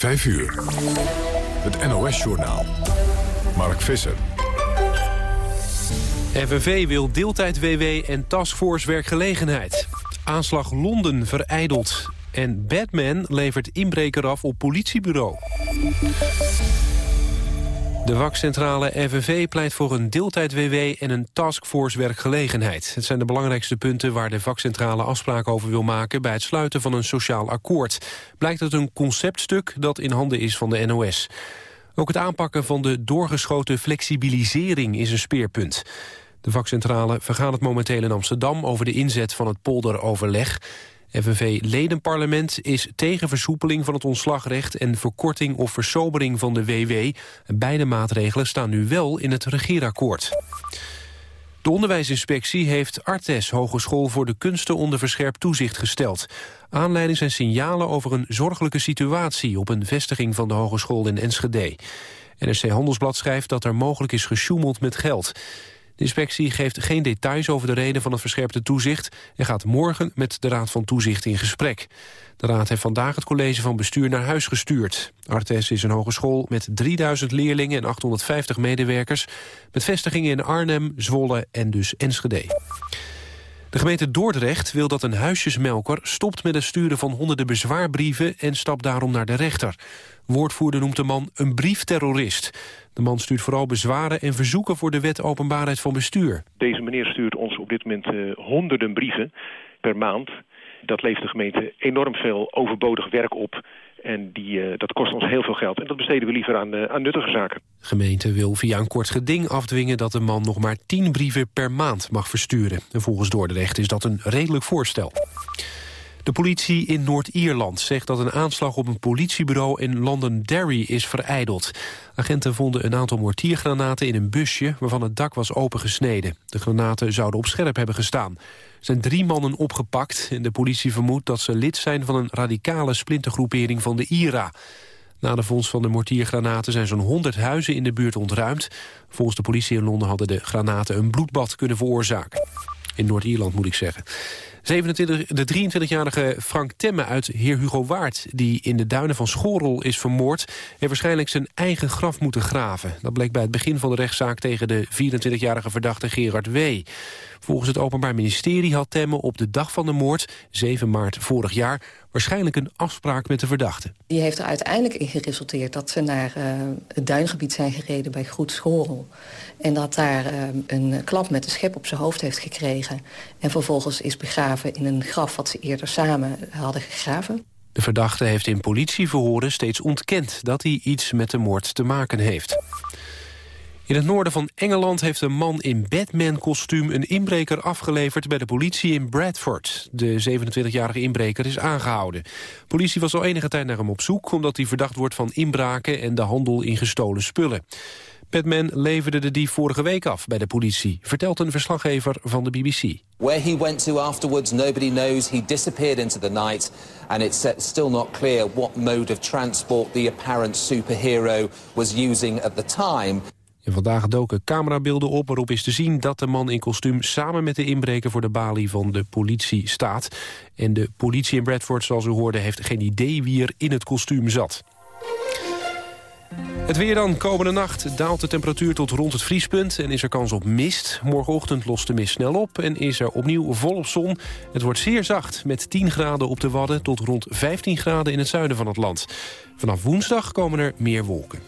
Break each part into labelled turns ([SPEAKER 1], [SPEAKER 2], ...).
[SPEAKER 1] 5 uur. Het NOS-journaal. Mark Visser.
[SPEAKER 2] FNV wil deeltijd-WW en taskforce werkgelegenheid. Aanslag Londen vereideld. En Batman levert inbreker af op politiebureau. De vakcentrale FNV pleit voor een deeltijd-WW en een taskforce werkgelegenheid. Het zijn de belangrijkste punten waar de vakcentrale afspraken over wil maken... bij het sluiten van een sociaal akkoord. Blijkt uit een conceptstuk dat in handen is van de NOS. Ook het aanpakken van de doorgeschoten flexibilisering is een speerpunt. De vakcentrale vergaat momenteel in Amsterdam over de inzet van het polderoverleg. FNV-ledenparlement is tegen versoepeling van het ontslagrecht... en verkorting of versobering van de WW. Beide maatregelen staan nu wel in het regeerakkoord. De onderwijsinspectie heeft Artes Hogeschool voor de Kunsten onder verscherpt toezicht gesteld. Aanleiding zijn signalen over een zorgelijke situatie op een vestiging van de hogeschool in Enschede. NRC Handelsblad schrijft dat er mogelijk is gesjoemeld met geld. De inspectie geeft geen details over de reden van het verscherpte toezicht... en gaat morgen met de Raad van Toezicht in gesprek. De Raad heeft vandaag het college van bestuur naar huis gestuurd. Artes is een hogeschool met 3000 leerlingen en 850 medewerkers... met vestigingen in Arnhem, Zwolle en dus Enschede. De gemeente Dordrecht wil dat een huisjesmelker stopt met het sturen van honderden bezwaarbrieven en stapt daarom naar de rechter. Woordvoerder noemt de man een briefterrorist. De man stuurt vooral bezwaren en verzoeken voor de wet openbaarheid van bestuur.
[SPEAKER 3] Deze meneer stuurt ons op dit moment uh, honderden brieven per maand. Dat levert de gemeente enorm veel overbodig werk op. En die, uh, dat kost ons heel veel geld. En dat besteden we liever aan, uh, aan nuttige zaken.
[SPEAKER 2] De gemeente wil via een kort geding afdwingen dat de man nog maar tien brieven per maand mag versturen. En volgens Dordrecht is dat een redelijk voorstel. De politie in Noord-Ierland zegt dat een aanslag op een politiebureau in Londonderry is vereideld. Agenten vonden een aantal mortiergranaten in een busje waarvan het dak was opengesneden. De granaten zouden op scherp hebben gestaan. Er zijn drie mannen opgepakt en de politie vermoedt dat ze lid zijn van een radicale splintergroepering van de IRA. Na de vondst van de mortiergranaten zijn zo'n 100 huizen in de buurt ontruimd. Volgens de politie in Londen hadden de granaten een bloedbad kunnen veroorzaken. In Noord-Ierland moet ik zeggen. 27, de 23-jarige Frank Temme uit Heer Hugo Waard... die in de duinen van Schorel is vermoord... heeft waarschijnlijk zijn eigen graf moeten graven. Dat bleek bij het begin van de rechtszaak tegen de 24-jarige verdachte Gerard W. Volgens het Openbaar Ministerie had Temme op de dag van de moord... 7 maart vorig jaar waarschijnlijk een afspraak met de verdachte.
[SPEAKER 4] Die heeft er uiteindelijk in geresulteerd dat ze naar uh, het duingebied zijn gereden bij Groet Schorel. En dat daar uh, een klap met een schep op zijn hoofd heeft gekregen. En vervolgens is begraven in een graf wat ze eerder samen hadden gegraven.
[SPEAKER 2] De verdachte heeft in politieverhoren steeds ontkend dat hij iets met de moord te maken heeft. In het noorden van Engeland heeft een man in Batman-kostuum... een inbreker afgeleverd bij de politie in Bradford. De 27-jarige inbreker is aangehouden. Politie was al enige tijd naar hem op zoek... omdat hij verdacht wordt van inbraken en de handel in gestolen spullen. Batman leverde de dief vorige week af bij de politie, vertelt een verslaggever van de BBC.
[SPEAKER 5] Where he went to afterwards, nobody knows. He disappeared into the night, and it's still not clear what mode of transport the apparent superhero was using at the time.
[SPEAKER 2] Vandaag doken camerabeelden op waarop is te zien dat de man in kostuum samen met de inbreker voor de balie van de politie staat. En de politie in Bradford, zoals u hoorde, heeft geen idee wie er in het kostuum zat. Het weer dan. Komende nacht daalt de temperatuur tot rond het vriespunt... en is er kans op mist. Morgenochtend lost de mist snel op en is er opnieuw volop zon. Het wordt zeer zacht, met 10 graden op de Wadden... tot rond 15 graden in het zuiden van het land. Vanaf woensdag komen er meer wolken.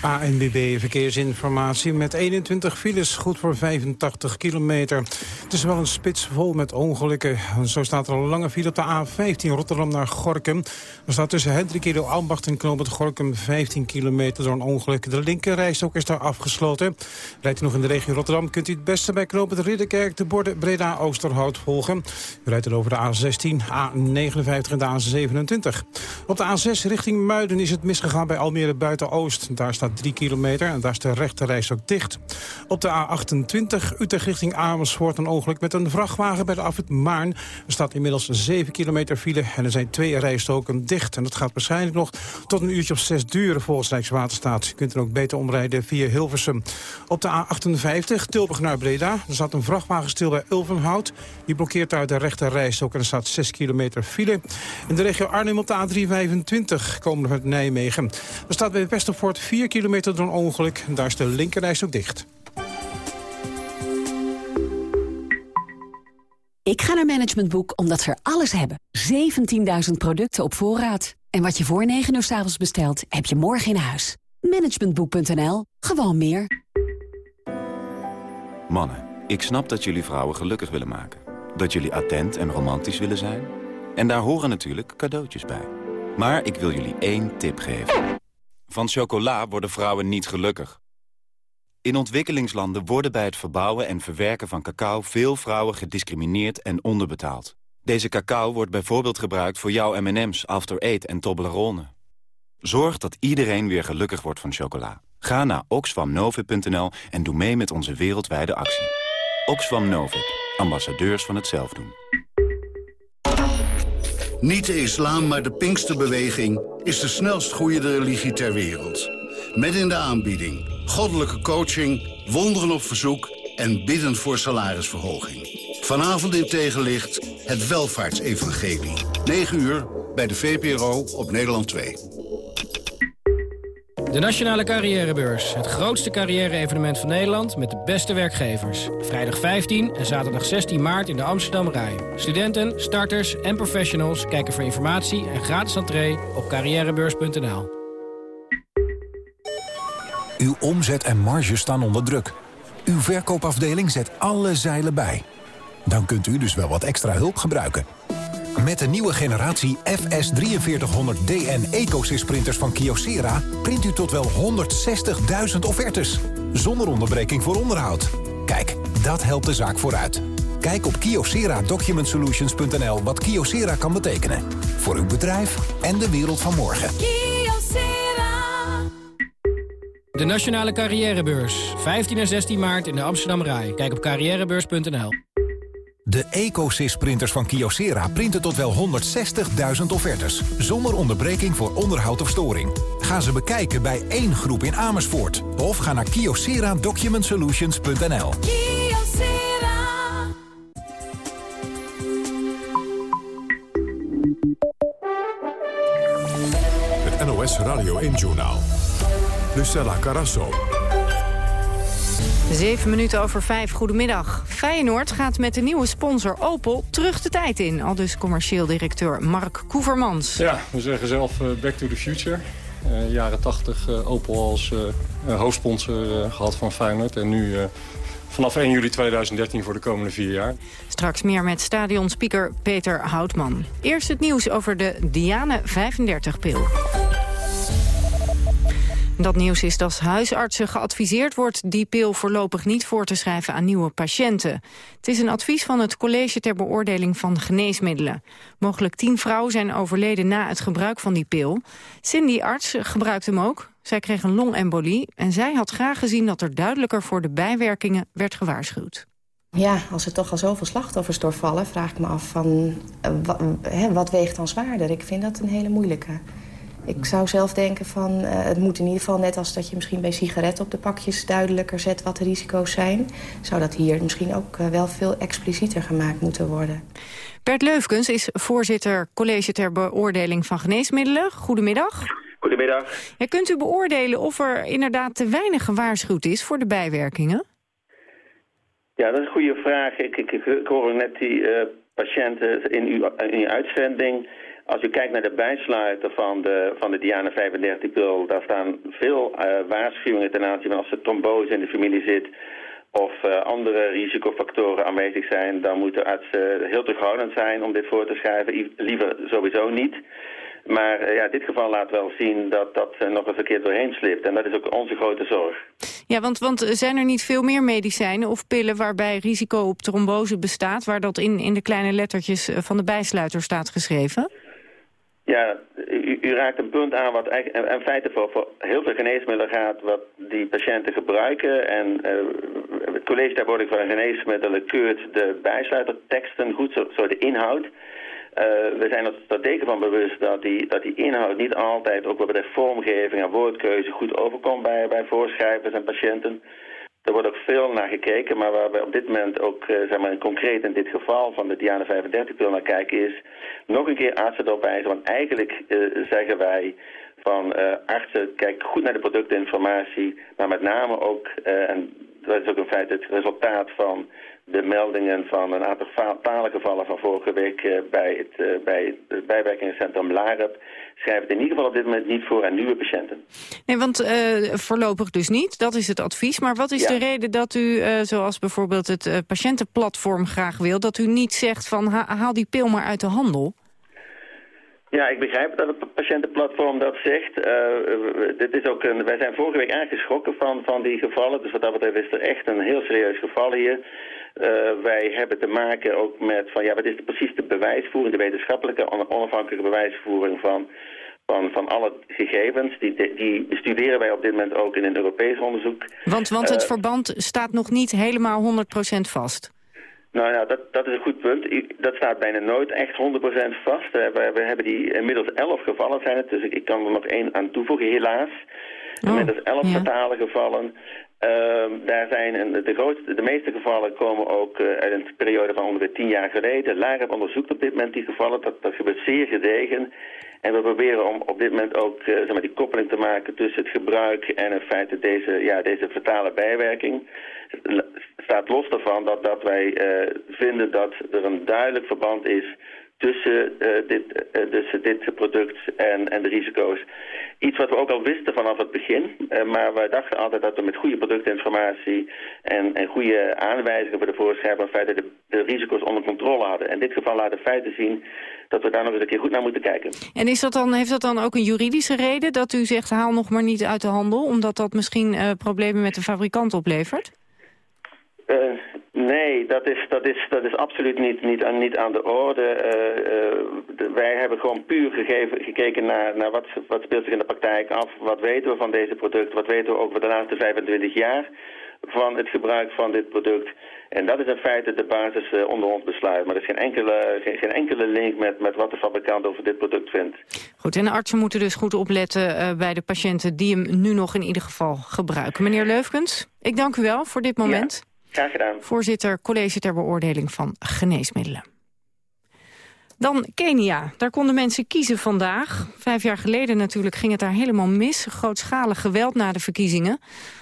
[SPEAKER 6] ANBB Verkeersinformatie met 21 files, goed voor 85 kilometer. Het is wel een spits vol met ongelukken. Zo staat er een lange file op de A15 Rotterdam naar Gorkum. Er staat tussen Hendrikilo, Ambacht en Knoop Gorkum 15 kilometer door een ongeluk. De linkerrijstok is daar afgesloten. Rijdt u nog in de regio Rotterdam, kunt u het beste bij Knoop het Ridderkerk de borden Breda-Oosterhout volgen. U rijdt er over de A16, A59 en de A27. Op de A6 richting Muiden is het misgegaan bij Almere Buiten-Oost. Daar staat 3 kilometer en daar is de rechterreis ook dicht. Op de A28 Utrecht richting Amersfoort een ongeluk met een vrachtwagen bij de afwit Maarn. Er staat inmiddels 7 kilometer file en er zijn twee rijstoken dicht. En dat gaat waarschijnlijk nog tot een uurtje of zes duren volgens Rijkswaterstaat. Je kunt er ook beter omrijden via Hilversum. Op de A58 Tilburg naar Breda. Er staat een vrachtwagen stil bij Ulvenhout. Die blokkeert uit de rechterrijstok en er staat 6 kilometer file. In de regio Arnhem op de A325 komen we Nijmegen. Er staat bij Westervoort 4 kilometer door een ongeluk. En daar is de linkerreis ook dicht.
[SPEAKER 7] Ik ga naar Management Boek omdat ze er alles hebben. 17.000 producten op voorraad. En wat je voor 9 uur s avonds bestelt, heb je morgen in huis. Managementboek.nl. Gewoon meer.
[SPEAKER 8] Mannen, ik snap dat jullie vrouwen gelukkig willen maken. Dat jullie attent en romantisch willen zijn. En daar horen natuurlijk cadeautjes bij. Maar ik wil jullie één tip geven. Van chocola worden vrouwen niet gelukkig. In ontwikkelingslanden worden bij het verbouwen en verwerken van cacao... veel vrouwen gediscrimineerd en onderbetaald. Deze cacao wordt bijvoorbeeld gebruikt voor jouw M&M's, After Eight en Toblerone. Zorg dat iedereen weer gelukkig wordt van chocola. Ga naar oxfamnovip.nl en doe mee met onze wereldwijde actie. Oxfam ambassadeurs van het zelfdoen.
[SPEAKER 9] Niet de islam, maar de Pinksterbeweging is de snelst groeiende religie ter wereld. Met in de aanbieding goddelijke coaching, wonderen op verzoek en bidden voor salarisverhoging. Vanavond in tegenlicht het welvaartsevangelie. 9 uur bij de VPRO op Nederland 2.
[SPEAKER 10] De Nationale Carrièrebeurs. Het grootste carrière-evenement van Nederland met de beste werkgevers. Vrijdag 15 en zaterdag 16 maart in de Amsterdam Rai. Studenten, starters en professionals kijken voor informatie en gratis entree op carrièrebeurs.nl.
[SPEAKER 11] Uw omzet en marge staan onder druk. Uw verkoopafdeling zet alle zeilen bij. Dan kunt u dus wel wat extra hulp gebruiken. Met de nieuwe generatie FS4300DN EcoSys printers van Kyocera... print u tot wel 160.000 offertes. Zonder onderbreking voor onderhoud. Kijk, dat helpt de zaak vooruit. Kijk op kyocera-document-solutions.nl wat Kyocera kan betekenen. Voor uw bedrijf en de wereld van morgen.
[SPEAKER 10] De Nationale Carrièrebeurs. 15 en 16 maart in de Amsterdam Rai. Kijk op carrièrebeurs.nl.
[SPEAKER 11] De EcoSys-printers van Kyocera printen tot wel 160.000 offertes. Zonder onderbreking voor onderhoud of storing. Ga ze bekijken bij één groep in Amersfoort. Of ga naar kyocera-document-solutions.nl.
[SPEAKER 1] Het NOS Radio 1-journaal. Lucella Carasso.
[SPEAKER 12] Zeven minuten over vijf, goedemiddag. Feyenoord gaat met de nieuwe sponsor Opel terug de tijd in. Al dus commercieel directeur Mark Koevermans.
[SPEAKER 13] Ja, we zeggen zelf uh, back to the future. Uh, jaren 80 uh, Opel als hoofdsponsor gehad van Feyenoord. En nu vanaf 1 juli 2013 voor de komende vier jaar.
[SPEAKER 12] Straks meer met stadionspeaker Peter Houtman. Eerst het nieuws over de Diane 35-pil. Dat nieuws is dat huisartsen geadviseerd wordt die pil voorlopig niet voor te schrijven aan nieuwe patiënten. Het is een advies van het College ter Beoordeling van Geneesmiddelen. Mogelijk tien vrouwen zijn overleden na het gebruik van die pil. Cindy Arts gebruikt hem ook. Zij kreeg een longembolie en zij had graag gezien dat er duidelijker voor de bijwerkingen werd gewaarschuwd.
[SPEAKER 14] Ja, als er toch al zoveel slachtoffers doorvallen, vraag ik me af van uh, wat weegt dan zwaarder? Ik vind dat een hele moeilijke. Ik zou zelf denken van uh, het moet in ieder geval net als dat je misschien bij sigaretten op de pakjes duidelijker zet wat de risico's zijn. Zou dat hier misschien ook uh, wel veel explicieter gemaakt moeten worden.
[SPEAKER 12] Bert Leufkens is voorzitter college ter beoordeling van geneesmiddelen. Goedemiddag.
[SPEAKER 15] Goedemiddag.
[SPEAKER 12] Ja, kunt u beoordelen of er inderdaad te weinig gewaarschuwd is voor de bijwerkingen?
[SPEAKER 15] Ja, dat is een goede vraag. Ik, ik, ik hoor net die uh, patiënten in uw, in uw uitzending. Als u kijkt naar de bijsluiter van de, van de Diana 35-pil... daar staan veel uh, waarschuwingen ten aanzien van als er trombose in de familie zit... of uh, andere risicofactoren aanwezig zijn... dan moet de arts uh, heel terughoudend zijn om dit voor te schrijven. Liever sowieso niet. Maar ja, dit geval laat wel zien dat dat nog een verkeerd doorheen slipt. En dat is ook onze grote zorg.
[SPEAKER 12] Ja, want, want zijn er niet veel meer medicijnen of pillen waarbij risico op trombose bestaat... waar dat in, in de kleine lettertjes van de bijsluiter staat geschreven?
[SPEAKER 15] Ja, u, raakt een punt aan wat eigenlijk, in feite voor, voor heel veel geneesmiddelen gaat wat die patiënten gebruiken. En uh, het college ik van geneesmiddelen keurt de bijsluiterteksten goed, zo, de inhoud. Uh, we zijn er terdege van bewust dat die, dat die inhoud niet altijd, ook wat betreft vormgeving en woordkeuze, goed overkomt bij, bij voorschrijvers en patiënten. Er wordt ook veel naar gekeken, maar waar we op dit moment ook, uh, zeg maar, concreet in dit geval van de Diana 35-pil naar kijken is, nog een keer artsen erop. Want eigenlijk uh, zeggen wij van uh, artsen, kijk goed naar de productinformatie, maar met name ook, en dat is ook in feite het resultaat van de meldingen van een aantal talengevallen van vorige week uh, bij, het, uh, bij het bijwerkingscentrum LAREP schrijven het in ieder geval op dit moment niet voor aan nieuwe patiënten.
[SPEAKER 12] Nee, want uh, voorlopig dus niet, dat is het advies. Maar wat is ja. de reden dat u, zoals bijvoorbeeld het patiëntenplatform graag wil... dat u niet zegt van ha haal die pil maar uit de handel?
[SPEAKER 15] Ja, ik begrijp dat het patiëntenplatform dat zegt. dit is ook een, wij zijn vorige week aangeschrokken van, van die gevallen. Dus wat dat betreft is er echt een heel serieus geval hier... Uh, wij hebben te maken ook met van ja, wat is de, precies de bewijsvoering, de wetenschappelijke onafhankelijke bewijsvoering van, van, van alle gegevens. Die, die bestuderen wij op dit moment ook in een Europees onderzoek.
[SPEAKER 12] Want, want het uh, verband staat nog niet helemaal 100% vast?
[SPEAKER 15] Nou ja, dat, dat is een goed punt. Dat staat bijna nooit echt 100% vast. We, we, hebben die inmiddels 11 gevallen zijn het, dus ik, ik kan er nog één aan toevoegen, helaas. Oh, inmiddels 11 ja. fatale gevallen. Uh, daar zijn de, de meeste gevallen komen ook uh, uit een periode van ongeveer tien jaar geleden. LAREP onderzoekt op dit moment die gevallen. Dat, dat gebeurt zeer gedegen. En we proberen om op dit moment ook uh, zeg maar, die koppeling te maken tussen het gebruik en in feite deze, ja, deze fatale bijwerking. Het staat los daarvan dat, dat wij uh, vinden dat er een duidelijk verband is tussen, uh, dit, uh, tussen dit product en, en de risico's. Iets wat we ook al wisten vanaf het begin, uh, maar we dachten altijd dat we met goede productinformatie en, en goede aanwijzingen voor de voorschrijver in feite de, de, risico's onder controle hadden. In dit geval laten feiten zien dat we daar nog eens een keer goed naar moeten kijken.
[SPEAKER 12] En is dat dan, heeft dat dan ook een juridische reden dat u zegt haal nog maar niet uit de handel, omdat dat misschien problemen met de fabrikant oplevert?
[SPEAKER 15] Uh, nee, dat is, dat is, dat is absoluut niet, niet, aan, niet aan de orde. Uh, uh, de, wij hebben gewoon puur gegeven, gekeken naar, naar wat, wat speelt zich in de praktijk af. Wat weten we van deze product? Wat weten we over de laatste 25 jaar van het gebruik van dit product? En dat is in feite de basis onder ons besluit. Maar er is geen enkele, geen, geen, enkele link met, met wat de fabrikant over dit product vindt.
[SPEAKER 12] Goed, en de artsen moeten dus goed opletten bij de patiënten die hem nu nog in ieder geval gebruiken. Meneer Leufkens, ik dank u wel voor dit moment.
[SPEAKER 15] Ja. Graag gedaan.
[SPEAKER 12] Voorzitter College ter Beoordeling van Geneesmiddelen. Dan Kenia. Daar konden mensen kiezen vandaag. Vijf jaar geleden natuurlijk ging het daar helemaal mis. Grootschalig geweld na de verkiezingen.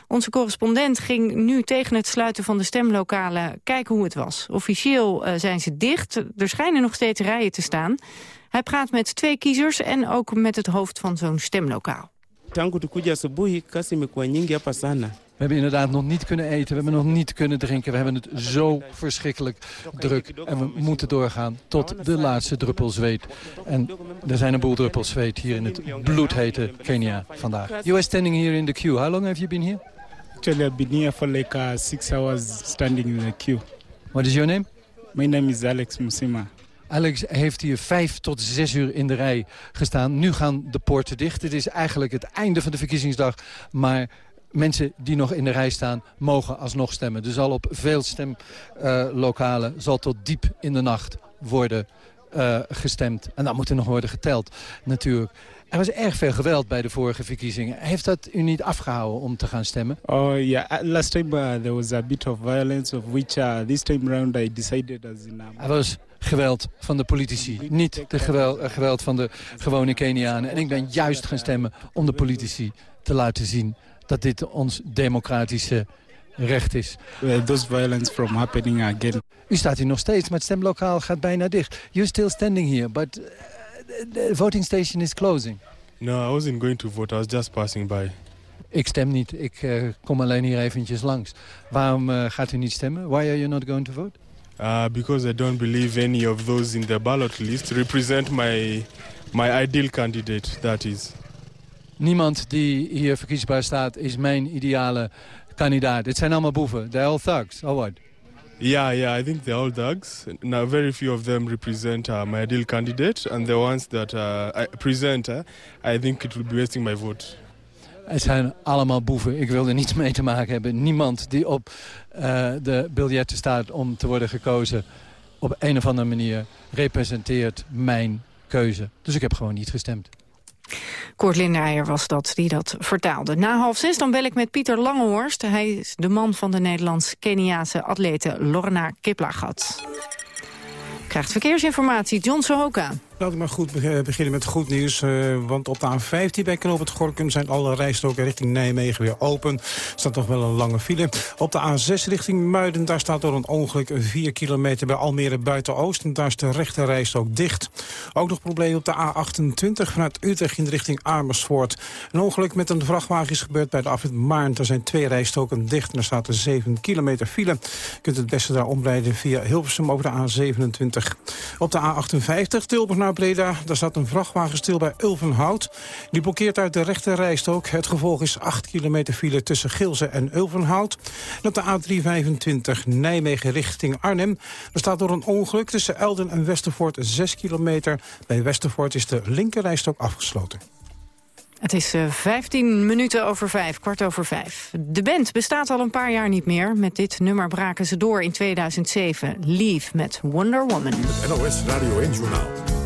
[SPEAKER 12] Onze correspondent ging nu tegen het sluiten van de stemlokalen kijken hoe het was. Officieel uh, zijn ze dicht. Er schijnen nog steeds rijen te staan. Hij praat met twee kiezers en ook met het hoofd van zo'n stemlokaal.
[SPEAKER 16] Tangu tukuja asubuhi kasi imekuwa nyingi hapa sana.
[SPEAKER 17] We hebben inderdaad nog niet kunnen eten, we hebben nog niet kunnen drinken. We hebben het zo verschrikkelijk druk. En we moeten doorgaan tot de laatste druppel zweet. En er zijn een boel druppels zweet hier in het bloedhete Kenia vandaag. You are standing here in the queue. How long have you been here?
[SPEAKER 16] Actually, I've been here for like uh, six hours standing in the queue.
[SPEAKER 17] What is your name?
[SPEAKER 16] My name is Alex Musima.
[SPEAKER 17] Alex heeft hier vijf tot zes uur in de rij gestaan. Nu gaan de poorten dicht. Het is eigenlijk het einde van de verkiezingsdag. Maar mensen die nog in de rij staan mogen alsnog stemmen. Er zal op veel stemlokalen uh, zal tot diep in de nacht worden uh, gestemd. En dan moet er nog worden geteld natuurlijk. Er was erg veel geweld bij de vorige verkiezingen. Heeft dat u niet afgehouden om te gaan stemmen?
[SPEAKER 16] Oh ja, yeah. last time uh, there was a bit of violence of which uh, this time round I decided as in...
[SPEAKER 17] Er was geweld van de politici, niet de geweld, uh, geweld van de gewone Kenianen. En ik ben juist gaan stemmen om de politici te laten zien dat dit ons democratische recht is.
[SPEAKER 16] Those violence from happening again.
[SPEAKER 17] U staat hier nog steeds, maar het stemlokaal gaat bijna dicht. You're still standing here, but uh, the voting station is closing.
[SPEAKER 18] No, I wasn't going to vote. I was just passing by.
[SPEAKER 17] Ik stem niet. Ik uh, kom alleen hier eventjes langs. Waarom uh, gaat u niet stemmen? Why are you not going to vote?
[SPEAKER 18] Uh, because I don't believe any of those in the ballot list represent my, my ideal candidate, that is.
[SPEAKER 17] Niemand die hier verkiesbaar staat is mijn ideale kandidaat. Het zijn allemaal boeven. They're all thugs. Or what?
[SPEAKER 18] Yeah, yeah, I think they're all dogs. Now, very few of them represent uh, my ideal candidate, and the ones that uh, I present, uh, I think it will be wasting my vote.
[SPEAKER 17] Het zijn allemaal boeven. Ik wil er niets mee te maken hebben. Niemand die op uh, de biljetten staat om te worden gekozen... op een of andere manier representeert mijn keuze. Dus ik heb gewoon niet gestemd.
[SPEAKER 12] Kort Lindeijer was dat die dat vertaalde. Na half zes dan bel ik met Pieter Langehorst. Hij is de man van de Nederlands-Keniaanse atlete Lorna Kiplagat. Krijgt verkeersinformatie John Sohoka.
[SPEAKER 6] Laat ik maar goed beginnen met goed nieuws. Uh, want op de A15 bij Knoop het Gorkum zijn alle rijstroken richting Nijmegen weer open. Er staat nog wel een lange file. Op de A6 richting Muiden, daar staat door een ongeluk 4 kilometer bij Almere Buiten-Oost. En daar is de rechte rijstrook dicht. Ook nog probleem op de A28 vanuit Utrecht in richting Amersfoort. Een ongeluk met een vrachtwagen is gebeurd bij de afrit Maarn. Er zijn twee rijstroken dicht en er staat een 7 kilometer file. Je kunt het beste daar omrijden via Hilversum over de A27. Op de A58 Tilburg naar Breda. Daar staat een vrachtwagen stil bij Ulvenhout. Die blokkeert uit de rechte rijstrook. Het gevolg is 8 kilometer file tussen Gilze en Ulvenhout. En op de A325 Nijmegen richting Arnhem. Er staat door een ongeluk tussen Elden en Westervoort 6 kilometer. Bij Westervoort is de linker rijstrook afgesloten.
[SPEAKER 12] Het is uh, 15 minuten over vijf, kwart over vijf. De band bestaat al een paar jaar niet meer. Met dit nummer braken ze door in 2007. Leave met Wonder Woman.
[SPEAKER 1] Het NOS Radio 1 Journaal.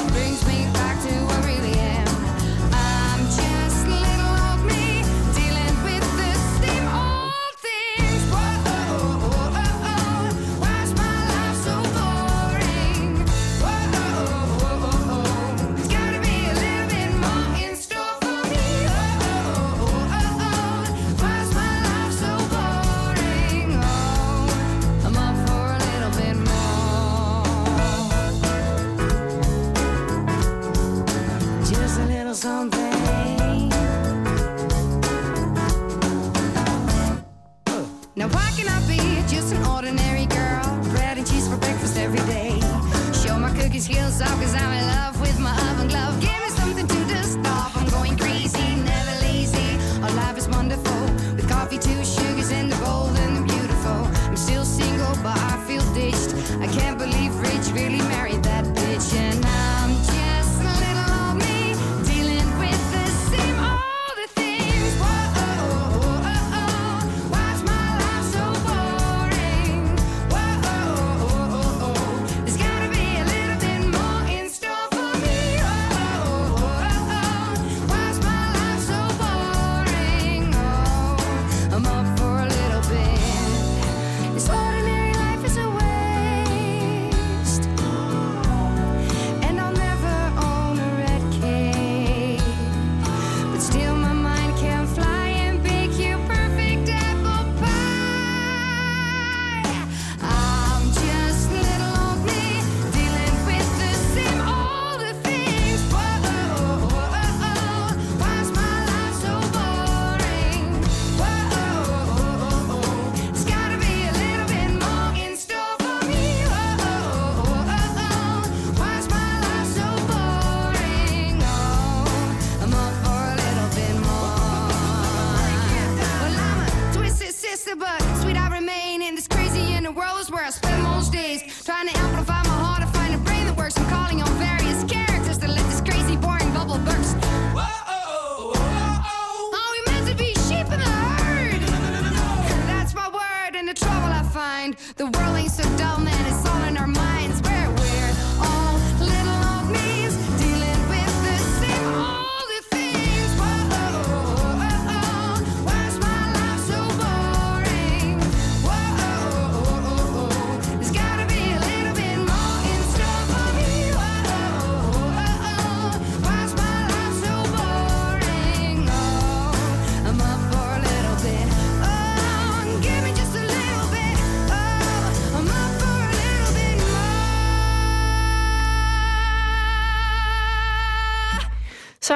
[SPEAKER 19] Just a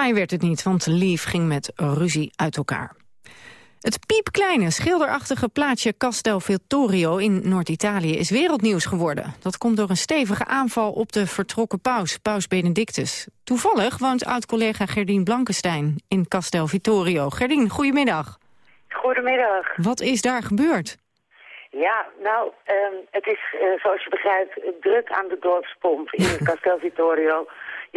[SPEAKER 12] saai werd het niet, want Lief ging met ruzie uit elkaar. Het piepkleine, schilderachtige plaatsje Castel Vittorio in Noord-Italië is wereldnieuws geworden. Dat komt door een stevige aanval op de vertrokken paus, paus Benedictus. Toevallig woont oud-collega Gerdien Blankenstein in Castel Vittorio. Gerdien, goedemiddag.
[SPEAKER 20] Goedemiddag.
[SPEAKER 12] Wat is daar gebeurd?
[SPEAKER 20] Ja, nou, ehm, het is, eh, zoals je begrijpt, druk aan de dorpspomp in Castel Vittorio.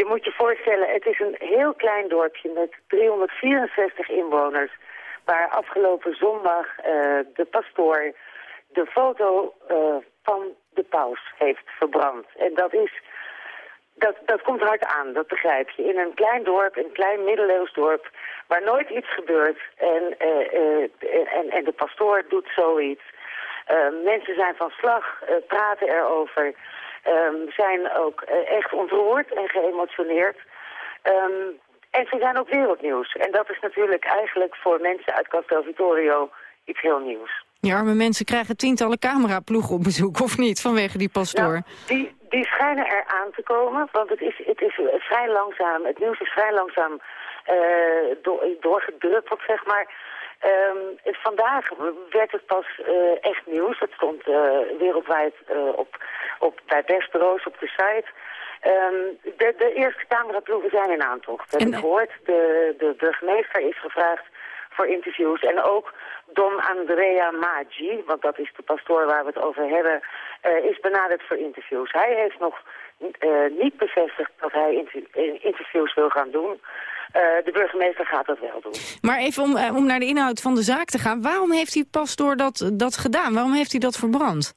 [SPEAKER 20] Je moet je voorstellen, het is een heel klein dorpje met 364 inwoners... waar afgelopen zondag eh, de pastoor de foto eh, van de paus heeft verbrand. En dat is... Dat, dat komt hard aan, dat begrijp je. In een klein dorp, een klein middeleeuws dorp, waar nooit iets gebeurt. En, en, en de pastoor doet zoiets. Mensen zijn van slag, praten erover, um, zijn ook uh, echt ontroerd en geëmotioneerd. Um, en ze zijn ook wereldnieuws. En dat is natuurlijk eigenlijk voor mensen uit Castel Vittorio iets heel nieuws.
[SPEAKER 12] Ja, arme mensen krijgen tientallen cameraploegen op bezoek, of niet, vanwege die pastoor?
[SPEAKER 20] Nou, die, die schijnen er aan te komen, want het is, het is vrij langzaam, het nieuws is vrij langzaam door, doorgedruppeld, zeg maar... Um, vandaag werd het pas uh, echt nieuws. Het stond uh, wereldwijd uh, op, op, bij persbureaus op de site. Um, de, de, eerste cameraploegen zijn in aantocht. En, en gehoord, de, de burgemeester is gevraagd voor interviews. En ook Don Andrea Maggi, want dat is de pastoor waar we het over hebben, is benaderd voor interviews. Hij heeft nog niet bevestigd dat hij inter interviews wil gaan doen. Uh, de burgemeester gaat dat wel doen.
[SPEAKER 12] Maar even om, uh, om naar de inhoud van de zaak te gaan. Waarom heeft die pastoor dat, dat gedaan? Waarom heeft hij dat verbrand?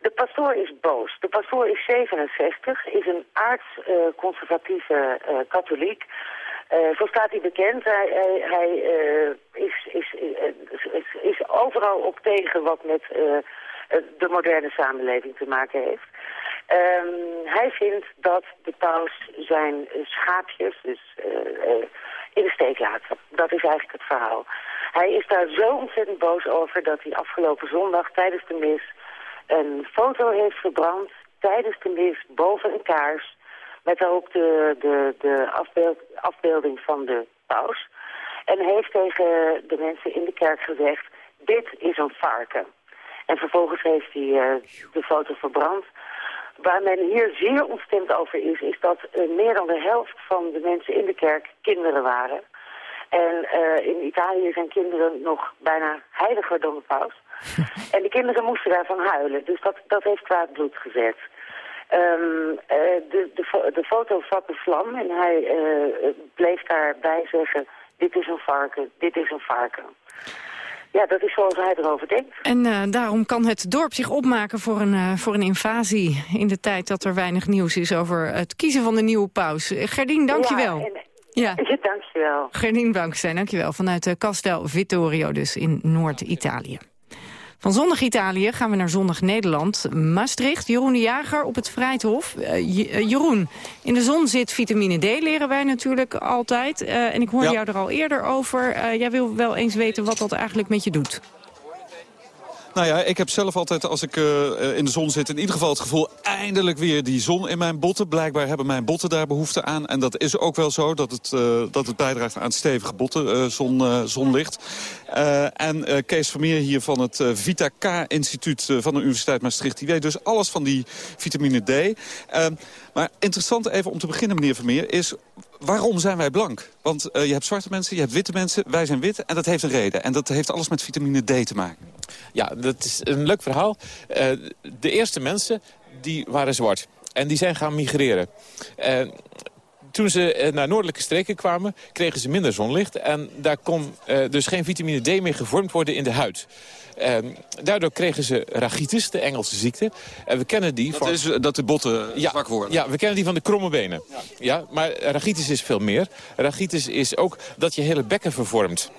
[SPEAKER 20] De pastoor is boos. De pastoor is 67, is een aardsconservatieve uh, katholiek. zo staat hij bekend. Hij, hij, hij is, is, is, is, overal op tegen wat met de moderne samenleving te maken heeft. Um, hij vindt dat de paus zijn schaapjes dus, uh, in de steek laat. Dat is eigenlijk het verhaal. Hij is daar zo ontzettend boos over dat hij afgelopen zondag tijdens de mis een foto heeft verbrand tijdens de mis boven een kaars met ook de, de, de afbeeld, afbeelding van de paus. En heeft tegen de mensen in de kerk gezegd, dit is een varken. En vervolgens heeft hij de foto verbrand. Waar men hier zeer ontstemd over is, is dat uh, meer dan de helft van de mensen in de kerk kinderen waren. En uh, in Italië zijn kinderen nog bijna heiliger dan de paus. en de kinderen moesten daarvan huilen, dus dat, dat heeft kwaad bloed gezet. Um, uh, de, de, de foto vatte vlam en hij bleef daarbij zeggen, dit is een varken, dit is een varken. Ja, dat is zoals hij erover denkt.
[SPEAKER 12] En uh, daarom kan het dorp zich opmaken voor een, uh, voor een invasie... in de tijd dat er weinig nieuws is over het kiezen van de nieuwe paus. Uh, Gerdien, dankjewel.
[SPEAKER 20] Ja, en, ja. ja, dankjewel.
[SPEAKER 12] Gerdien Bankstein, dankjewel. Vanuit Castel Vittorio dus in Noord-Italië. Van zondag Italië gaan we naar zondag Nederland. Maastricht, Jeroen de Jager op het Vrijthof. Uh, Jeroen, in de zon zit vitamine D, leren wij natuurlijk altijd. Uh, en ik hoorde ja. jou er al eerder over. Uh, jij wil wel eens weten wat dat eigenlijk met je doet.
[SPEAKER 21] Nou ja, ik heb zelf altijd als ik uh, in de zon zit... in ieder geval het gevoel eindelijk weer die zon in mijn botten. Blijkbaar hebben mijn botten daar behoefte aan. En dat is ook wel zo, dat het, uh, dat het bijdraagt aan stevige botten, zon, zonlicht. en Kees Vermeer hier van het Vita K-instituut van de Universiteit Maastricht... die weet dus alles van die vitamine D. maar interessant even om te beginnen, meneer Vermeer... is waarom zijn wij blank? Want uh, je hebt zwarte mensen, je hebt witte mensen, wij zijn wit en dat heeft een reden. En dat heeft alles met vitamine D te maken.
[SPEAKER 22] Ja, dat is een leuk verhaal. Uh, de eerste mensen, die waren zwart. En die zijn gaan migreren. Toen ze naar noordelijke streken kwamen, kregen ze minder zonlicht. En daar kon dus geen vitamine D meer gevormd worden in de huid. Uh, daardoor kregen ze rachitis, de Engelse ziekte. En we kennen die
[SPEAKER 21] dat
[SPEAKER 22] van...
[SPEAKER 21] is dat de botten
[SPEAKER 22] ja,
[SPEAKER 21] zwak worden?
[SPEAKER 22] Ja, we kennen die van de kromme benen. Ja. ja. maar rachitis is veel meer. Rachitis is ook dat je hele bekken vervormt.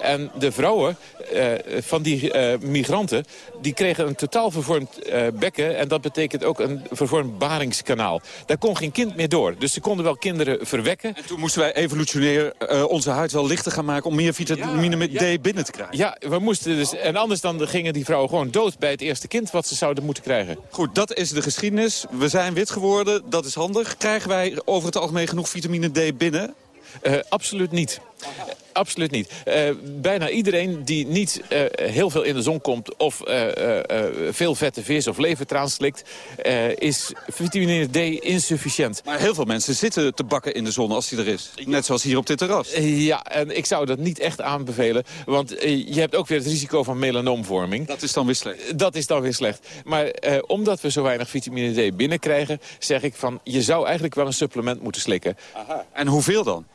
[SPEAKER 22] En de vrouwen uh, van die uh, migranten, die kregen een totaal vervormd uh, bekken. En dat betekent ook een vervormd baringskanaal. Daar kon geen kind meer door. Dus ze konden wel kinderen verwekken.
[SPEAKER 21] En toen moesten wij evolutionair onze huid wel lichter gaan maken... om meer vitamine ja, D binnen te krijgen.
[SPEAKER 22] Ja, we moesten dus... En anders dan gingen die vrouwen gewoon dood bij het eerste kind... wat ze zouden moeten krijgen.
[SPEAKER 21] Goed, dat is de geschiedenis. We zijn wit geworden, dat is handig. Krijgen wij over het algemeen genoeg vitamine D binnen?
[SPEAKER 22] Uh, absoluut niet. Absoluut niet. Uh, bijna iedereen die niet uh, heel veel in de zon komt... of uh, veel vette vis of levertraan slikt... is vitamine D insufficiënt.
[SPEAKER 21] Maar heel veel mensen zitten te bakken in de zon als die er is. Net zoals hier op dit terras.
[SPEAKER 22] ja, en ik zou dat niet echt aanbevelen. Want je hebt ook weer het risico van melanoomvorming.
[SPEAKER 21] Dat is dan weer slecht.
[SPEAKER 22] Dat is dan weer slecht. Maar omdat we zo weinig vitamine D binnenkrijgen... zeg ik van, je zou eigenlijk wel een supplement moeten slikken.
[SPEAKER 21] Aha. En hoeveel dan?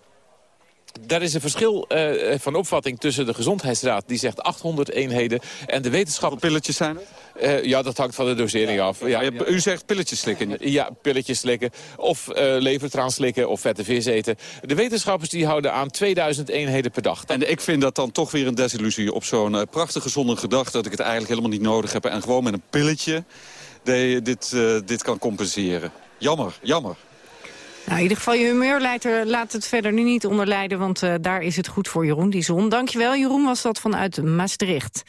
[SPEAKER 22] Daar is een verschil uh, van opvatting tussen de Gezondheidsraad... die zegt 800 eenheden en de wetenschap...
[SPEAKER 21] Hoeveel pilletjes zijn het?
[SPEAKER 22] Uh, ja, dat hangt van de dosering af. Ja,
[SPEAKER 21] ja, u zegt pilletjes slikken?
[SPEAKER 22] Ja, pilletjes slikken. Of uh, levertraan slikken of vette vis eten. De wetenschappers die houden aan 2000 eenheden per dag.
[SPEAKER 21] En ik vind dat dan toch weer een desillusie op zo'n prachtige zonnige gedachte... dat ik het eigenlijk helemaal niet nodig heb. En gewoon met een pilletje dit, dit kan compenseren. Jammer, jammer.
[SPEAKER 12] Nou, in ieder geval, je humeur leidt er, laat het verder nu niet onder lijden... want uh, daar is het goed voor Jeroen, die zon. Dankjewel, Jeroen was dat vanuit Maastricht.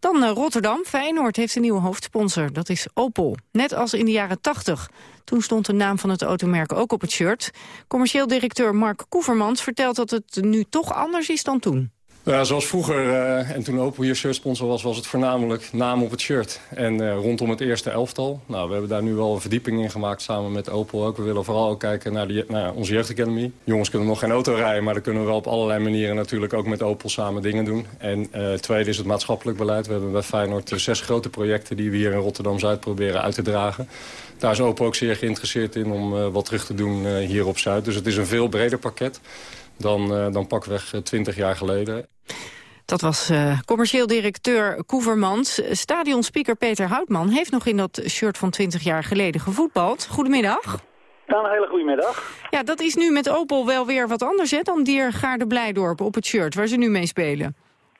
[SPEAKER 12] Dan uh, Rotterdam. Feyenoord heeft een nieuwe hoofdsponsor. Dat is Opel. Net als in de jaren 80. Toen stond de naam van het automerk ook op het shirt. Commercieel directeur Mark Koevermans vertelt dat het nu toch anders is dan toen.
[SPEAKER 13] Zoals vroeger, uh, en toen Opel hier shirtsponsor was, was het voornamelijk naam op het shirt. En uh, rondom het eerste elftal. Nou, we hebben daar nu wel een verdieping in gemaakt samen met Opel ook. We willen vooral ook kijken naar, onze jeugdacademie. Jongens kunnen nog geen auto rijden, maar dan kunnen we wel op allerlei manieren natuurlijk ook met Opel samen dingen doen. En uh, tweede is het maatschappelijk beleid. We hebben bij Feyenoord zes grote projecten die we hier in Rotterdam-Zuid proberen uit te dragen. Daar is Opel ook zeer geïnteresseerd in om wat terug te doen hier op Zuid. Dus het is een veel breder pakket dan, dan pakweg 20 jaar geleden.
[SPEAKER 12] Dat was uh, commercieel directeur Koevermans. Stadionspeaker Peter Houtman heeft nog in dat shirt van 20 jaar geleden gevoetbald. Goedemiddag.
[SPEAKER 23] Ja, een hele goede middag.
[SPEAKER 12] Ja, dat is nu met Opel wel weer wat anders hè, dan Diergaarde Blijdorp op het shirt waar ze nu mee spelen.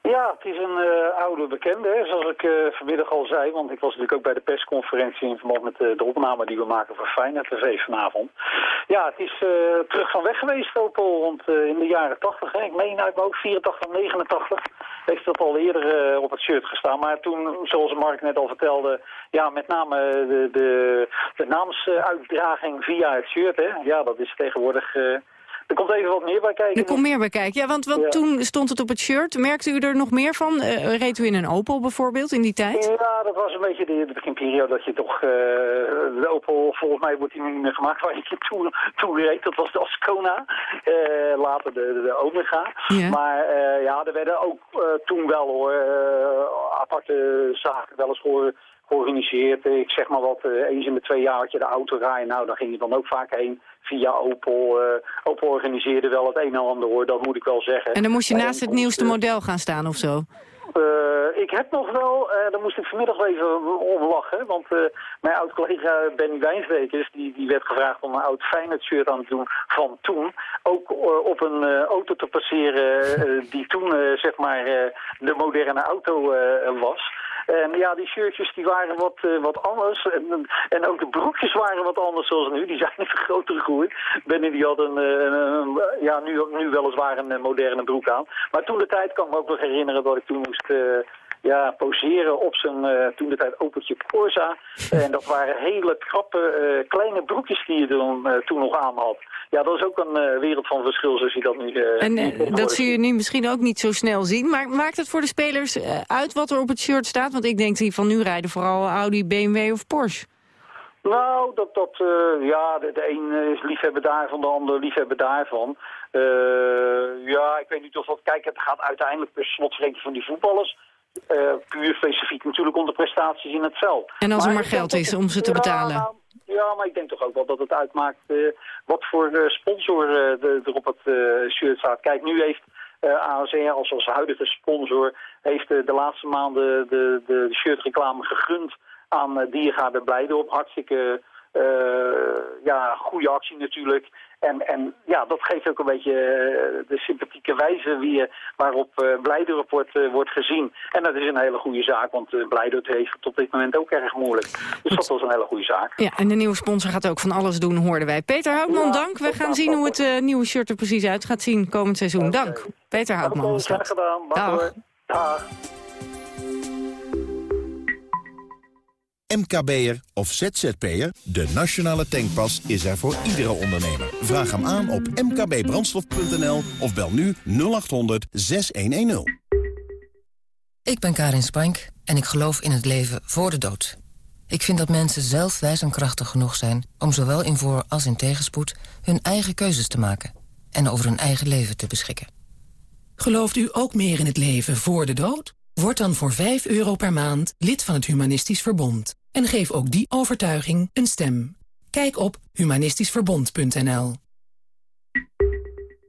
[SPEAKER 23] Ja, het is een uh, oude bekende, hè, zoals ik uh, vanmiddag al zei. Want ik was natuurlijk ook bij de persconferentie in verband met uh, de opname die we maken voor Feyenoord TV vanavond. Ja, het is terug van weg geweest, Opel, want in de jaren 80, hè, ik meen uit mijn ook 84, 89, heeft dat al eerder op het shirt gestaan. Maar toen, zoals Mark net al vertelde, ja, met name de, de, de naamsuitdraging via het shirt, hè. Ja, dat is tegenwoordig... Er komt even wat meer bij kijken.
[SPEAKER 12] Er komt meer bij kijken. Ja, want, want ja. toen stond het op het shirt. Merkte u er nog meer van? Uh, reed u in een Opel bijvoorbeeld in die tijd?
[SPEAKER 23] Ja, dat was een beetje de, de beginperiode dat je toch... Uh, de Opel, volgens mij wordt die niet meer gemaakt waar je toen, toen reed. Dat was de Ascona. Uh, later de, de, de Omega. Ja. Maar ja, er werden ook toen wel hoor aparte zaken wel eens voor georganiseerd. Ik zeg maar wat, eens in de twee jaar had je de auto rijden. Nou, daar ging je dan ook vaak heen via Opel. Uh, Opel organiseerde wel het een en ander hoor, dat moet ik wel zeggen.
[SPEAKER 12] En dan moest je naast het nieuwste model gaan staan of zo?
[SPEAKER 23] Uh, ik heb nog wel, uh, daar moest ik vanmiddag even om lachen, want uh, mijn oud-collega Benny Wijnsbekers, die, die werd gevraagd om een oud Feyenoord shirt aan te doen van toen, ook op een auto te passeren die toen zeg maar de moderne auto was. En ja, die shirtjes die waren wat, uh, wat anders. En, en ook de broekjes waren wat anders zoals nu. Die zijn even groter gegroeid. Benny die had een, een, ja, nu, nu weliswaar een moderne broek aan. Maar toen de tijd kan ik me ook nog herinneren dat ik toen moest... ja, poseren op zijn uh, toen de tijd Opeltje Corsa. en dat waren hele krappe uh, kleine broekjes die je dan, uh, toen nog aan had. Ja, dat is ook een wereld van verschil zoals je dat nu...
[SPEAKER 12] en dat zie je nu misschien ook niet zo snel zien. Maar maakt het voor de spelers uit wat er op het shirt staat? Want ik denk die van nu rijden vooral Audi, BMW of Porsche.
[SPEAKER 23] Nou, dat, dat, uh, ja, de, de een is liefhebber daarvan, de ander liefhebber daarvan. Uh, ja, ik weet niet of dat, kijk, het gaat uiteindelijk per slotverrekening van die voetballers. Uh, puur specifiek natuurlijk om de prestaties in het veld.
[SPEAKER 12] En als maar er maar geld is om ze te betalen.
[SPEAKER 23] Ja, nou, ja, maar ik denk toch ook wel dat het uitmaakt uh, wat voor uh, sponsor de, er op het shirt staat. Kijk, nu heeft ASR als, als huidige sponsor heeft de laatste maanden de, de, de shirtreclame gegund aan uh, Diergaarde Blijdorp. Hartstikke ja, goede actie natuurlijk. En, en ja, dat geeft ook een beetje uh, de sympathieke wijze wie, waarop uh, Blijdorp wordt, uh, wordt gezien. En dat is een hele goede zaak, want Blijdorp heeft het op dit moment ook erg moeilijk. Dus dat was een hele goede zaak.
[SPEAKER 12] Ja, en de nieuwe sponsor gaat ook van alles doen, hoorden wij. Peter Houtman, ja, dank. We gaan zien hoe het nieuwe shirt er precies uit gaat zien komend seizoen. Okay. Dank. Peter Houtman was
[SPEAKER 23] dat. gedaan. Dag. Dag.
[SPEAKER 24] MKB'er of ZZP'er? De Nationale Tankpas is er voor iedere ondernemer. Vraag hem aan op mkbbrandstof.nl of bel nu 0800 6110.
[SPEAKER 25] Ik ben Karin Spank en ik geloof in het leven voor de dood. Ik vind dat mensen zelf wijs en krachtig genoeg zijn... om zowel in voor- als in tegenspoed hun eigen keuzes te maken... en over hun eigen leven te beschikken.
[SPEAKER 26] Gelooft u ook meer in het leven voor de dood? Word dan voor 5 euro per maand lid van het Humanistisch Verbond. En geef ook die overtuiging een stem. Kijk op humanistischverbond.nl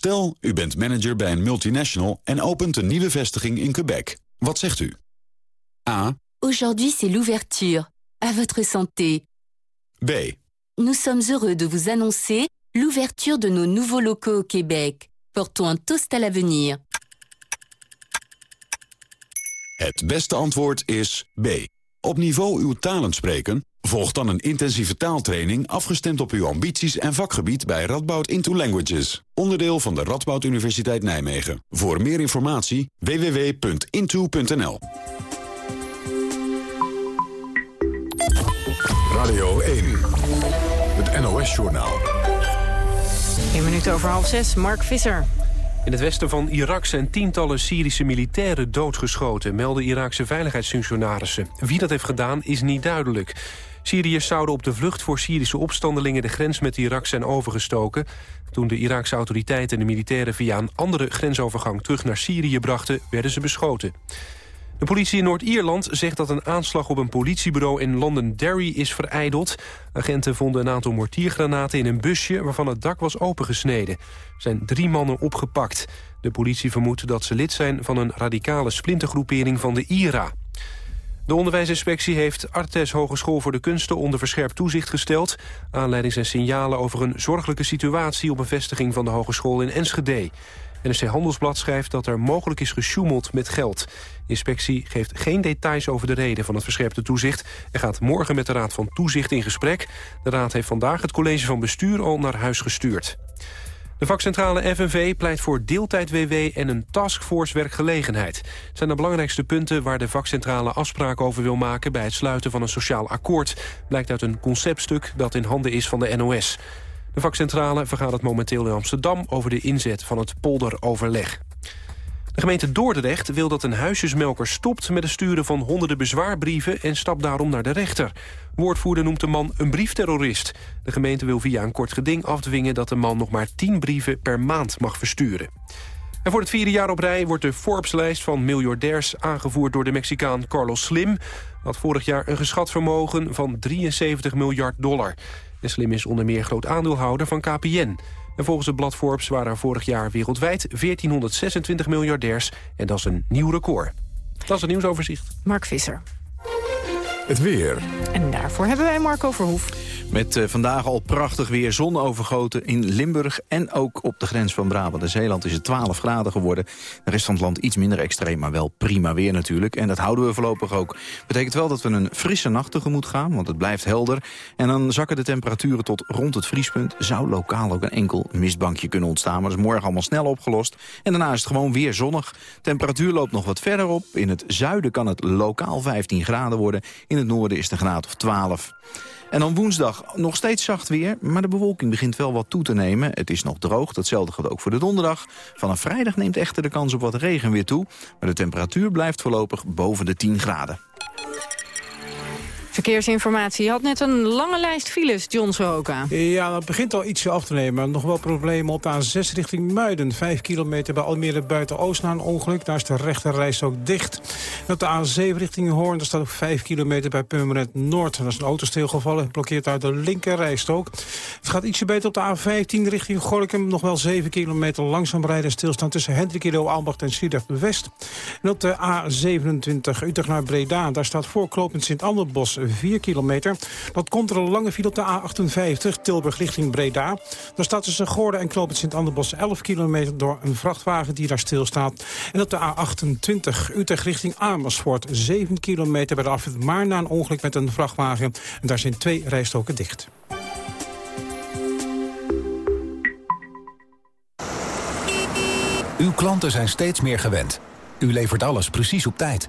[SPEAKER 27] Stel, u bent manager bij een multinational en opent een nieuwe vestiging in Quebec. Wat zegt u? A.
[SPEAKER 28] Aujourd'hui, c'est l'ouverture. À votre santé.
[SPEAKER 27] B.
[SPEAKER 28] Nous sommes heureux de vous annoncer l'ouverture de nos nouveaux locaux au Québec. Portons un toast à l'avenir.
[SPEAKER 27] Het beste antwoord is B. Op niveau uw talen spreken? Volg dan een intensieve taaltraining afgestemd op uw ambities en vakgebied bij Radboud Into Languages. Onderdeel van de Radboud Universiteit Nijmegen. Voor meer informatie www.into.nl
[SPEAKER 1] Radio 1, het NOS-journaal.
[SPEAKER 12] 1 minuut over half zes, Mark Visser.
[SPEAKER 2] In het westen van Irak zijn tientallen Syrische militairen doodgeschoten... melden Iraakse veiligheidsfunctionarissen. Wie dat heeft gedaan is niet duidelijk. Syriërs zouden op de vlucht voor Syrische opstandelingen... de grens met Irak zijn overgestoken. Toen de Iraakse autoriteiten de militairen via een andere grensovergang... terug naar Syrië brachten, werden ze beschoten. De politie in Noord-Ierland zegt dat een aanslag op een politiebureau in Londonderry is vereideld. Agenten vonden een aantal mortiergranaten in een busje waarvan het dak was opengesneden. Er zijn drie mannen opgepakt. De politie vermoedt dat ze lid zijn van een radicale splintergroepering van de IRA. De onderwijsinspectie heeft Artes Hogeschool voor de Kunsten onder verscherpt toezicht gesteld. Aanleiding zijn signalen over een zorgelijke situatie op een vestiging van de hogeschool in Enschede. NRC Handelsblad schrijft dat er mogelijk is gesjoemeld met geld. De inspectie geeft geen details over de reden van het verscherpte toezicht... en gaat morgen met de Raad van Toezicht in gesprek. De Raad heeft vandaag het college van bestuur al naar huis gestuurd. De vakcentrale FNV pleit voor deeltijd-WW en een taskforce werkgelegenheid. Het zijn de belangrijkste punten waar de vakcentrale afspraken over wil maken... bij het sluiten van een sociaal akkoord. Blijkt uit een conceptstuk dat in handen is van de NOS. De vakcentrale vergaat momenteel in Amsterdam over de inzet van het polderoverleg. De gemeente Dordrecht wil dat een huisjesmelker stopt met het sturen van honderden bezwaarbrieven en stapt daarom naar de rechter. Woordvoerder noemt de man een briefterrorist. De gemeente wil via een kort geding afdwingen dat de man nog maar 10 brieven per maand mag versturen. En voor het vierde jaar op rij wordt de Forbes-lijst van miljardairs aangevoerd door de Mexicaan Carlos Slim. Had vorig jaar een geschat vermogen van 73 miljard dollar. De Slim is onder meer groot aandeelhouder van KPN. En volgens het blad Forbes waren er vorig jaar wereldwijd 1426 miljardairs. En dat is een nieuw record. Dat is het nieuwsoverzicht.
[SPEAKER 12] Mark Visser.
[SPEAKER 1] Het weer.
[SPEAKER 12] En daarvoor hebben wij Marco Verhoef.
[SPEAKER 29] Met uh, vandaag al prachtig weer, zon overgoten in Limburg... en ook op de grens van Brabant en Zeeland is het 12 graden geworden. De rest van het land iets minder extreem, maar wel prima weer natuurlijk. En dat houden we voorlopig ook. Betekent wel dat we een frisse nacht tegemoet gaan, want het blijft helder. En dan zakken de temperaturen tot rond het vriespunt. Zou lokaal ook een enkel mistbankje kunnen ontstaan, maar dat is morgen allemaal snel opgelost. En daarna is het gewoon weer zonnig. Temperatuur loopt nog wat verder op. In het zuiden kan het lokaal 15 graden worden. In het noorden is een graad of 12. En dan woensdag nog steeds zacht weer, maar de bewolking begint wel wat toe te nemen. Het is nog droog, datzelfde geldt ook voor de donderdag. Vanaf vrijdag neemt echter de kans op wat regen weer toe. Maar de temperatuur blijft voorlopig boven de 10 graden.
[SPEAKER 12] Verkeersinformatie. Je had net een lange lijst files, John Sohoka.
[SPEAKER 6] Ja, dat begint al ietsje af te nemen. Maar nog wel problemen op de A6 richting Muiden. Vijf kilometer bij Almere buiten Oost na een ongeluk. Daar is de rechterreis ook dicht. En op de A7 richting Hoorn. Daar staat ook vijf kilometer bij Purmerend Noord. Daar is een auto stilgevallen. Blokkeert uit de linkerrijstrook. Het gaat ietsje beter op de A15 richting Gorkum. Nog wel 7 kilometer langzaam rijden stilstaan tussen Hendrikido, Ambacht en Sliedrecht West. En op de A27 Utrecht naar Breda. Daar staat voorklopend Sint-Anderbos 4 kilometer. Dat komt er een lange file op de A58, Tilburg richting Breda. Daar staat tussen Goorden en Knoop Sint-Anderbos 11 kilometer... door een vrachtwagen die daar stilstaat. En op de A28, Utrecht richting Amersfoort, 7 kilometer bij de afrit... maar na een ongeluk met een vrachtwagen. En daar zijn twee rijstoken dicht.
[SPEAKER 11] Uw klanten zijn steeds meer gewend. U levert alles precies op tijd.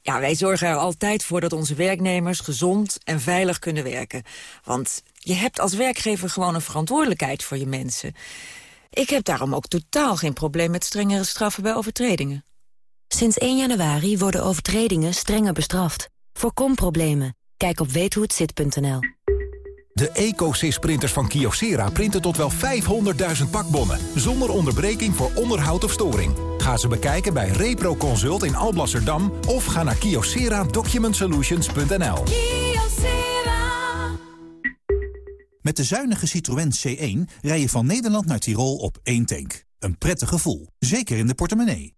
[SPEAKER 30] Ja, wij zorgen er altijd voor dat onze werknemers gezond en veilig kunnen werken. Want je hebt als werkgever gewoon een verantwoordelijkheid voor je mensen. Ik heb daarom ook totaal geen probleem met strengere straffen bij overtredingen.
[SPEAKER 28] Sinds 1 januari worden overtredingen strenger bestraft. Voorkom problemen. Kijk op weethohetzit.nl.
[SPEAKER 11] De EcoSys printers van Kyocera printen tot wel 500.000 pakbonnen... zonder onderbreking voor onderhoud of storing. Ga ze bekijken bij Repro Consult in Alblasserdam... of ga naar kyocera-documentsolutions.nl.
[SPEAKER 31] Met de zuinige Citroën C1 rij je van Nederland naar Tirol op één tank. Een prettig gevoel, zeker in de portemonnee.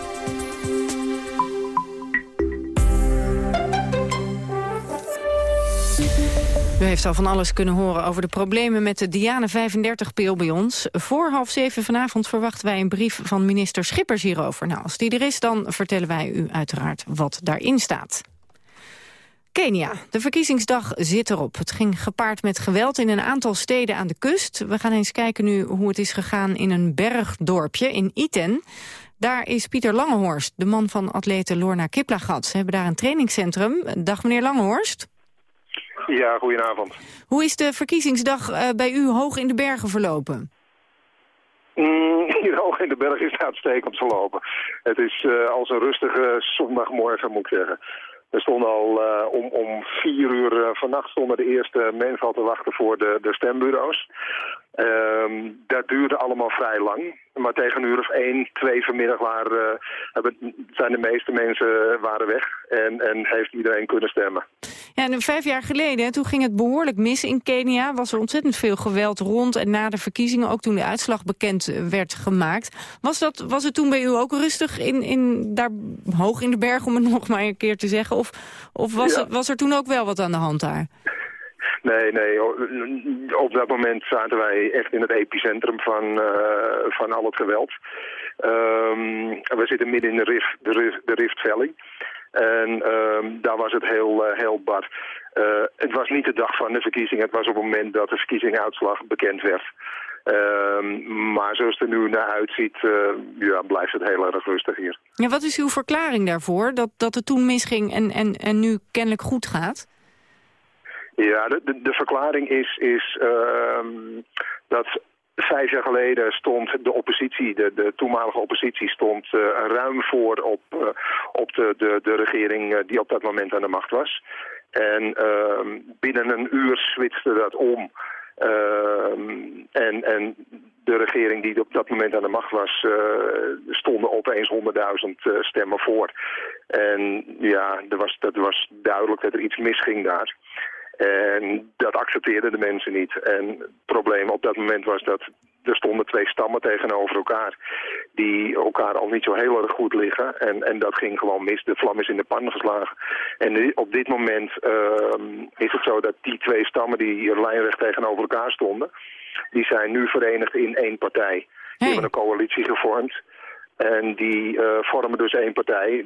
[SPEAKER 12] U heeft al van alles kunnen horen over de problemen met de Diane 35-pil bij ons. Voor half zeven vanavond verwachten wij een brief van minister Schippers hierover. Nou, als die er is, dan vertellen wij u uiteraard wat daarin staat. Kenia. De verkiezingsdag zit erop. Het ging gepaard met geweld in een aantal steden aan de kust. We gaan eens kijken nu hoe het is gegaan in een bergdorpje in Iten. Daar is Pieter Langehorst, de man van atlete Lorna Kiplagat. Ze hebben daar een trainingscentrum. Dag meneer Langehorst.
[SPEAKER 32] Ja, goedenavond.
[SPEAKER 12] Hoe is de verkiezingsdag uh, bij u hoog in de bergen verlopen?
[SPEAKER 32] Mm, hier hoog in de bergen is het uitstekend verlopen. Het is uh, als een rustige zondagmorgen, moet ik zeggen. Er stonden al uh, om, om vier uur uh, vannacht stonden de eerste mensen al te wachten voor de, de stembureaus. Um, dat duurde allemaal vrij lang. Maar tegen een uur of één, twee vanmiddag waren, uh, zijn de meeste mensen waren weg. En, en heeft iedereen kunnen stemmen.
[SPEAKER 12] Ja, en vijf jaar geleden, toen ging het behoorlijk mis in Kenia. Was er ontzettend veel geweld rond en na de verkiezingen. Ook toen de uitslag bekend werd gemaakt. Was, dat, was het toen bij u ook rustig in, in, daar hoog in de berg, om het nog maar een keer te zeggen? Of, of was,
[SPEAKER 32] Ja.
[SPEAKER 12] er, was er toen ook wel wat aan de hand daar?
[SPEAKER 32] Nee, nee. Op dat moment zaten wij echt in het epicentrum van, eh, van al het geweld. Ehm, we zitten midden in de Rift, de Rift, de Rift Valley. En ehm, daar was het heel, eh, heel bar. Eh, het was niet de dag van de verkiezing. Het was op het moment dat de verkiezingsuitslag bekend werd. Ehm, maar zoals het er nu naar uitziet, eh, ja, blijft het heel erg rustig hier.
[SPEAKER 12] Ja, wat is uw verklaring daarvoor, dat, dat het toen misging en, en, en nu kennelijk goed gaat?
[SPEAKER 32] Ja, de, de, de verklaring is, is ehm, dat vijf jaar geleden stond de oppositie, de, de toenmalige oppositie, stond eh, ruim voor op, eh, op de, de, de regering eh, die op dat moment aan de macht was. En ehm, binnen een uur switchte dat om. Ehm, en, en de regering die op dat moment aan de macht was, stonden opeens 100.000 eh, stemmen voor. En ja, er was, dat was duidelijk dat er iets misging daar. En dat accepteerden de mensen niet. En het probleem op dat moment was dat er stonden twee stammen tegenover elkaar. Die elkaar al niet zo heel erg goed liggen. En, en dat ging gewoon mis. De vlam is in de pan geslagen. En op dit moment ehm, is het zo dat die twee stammen die lijnrecht tegenover elkaar stonden... die zijn nu verenigd in één partij. Die hebben een coalitie gevormd. En die eh, vormen dus één partij.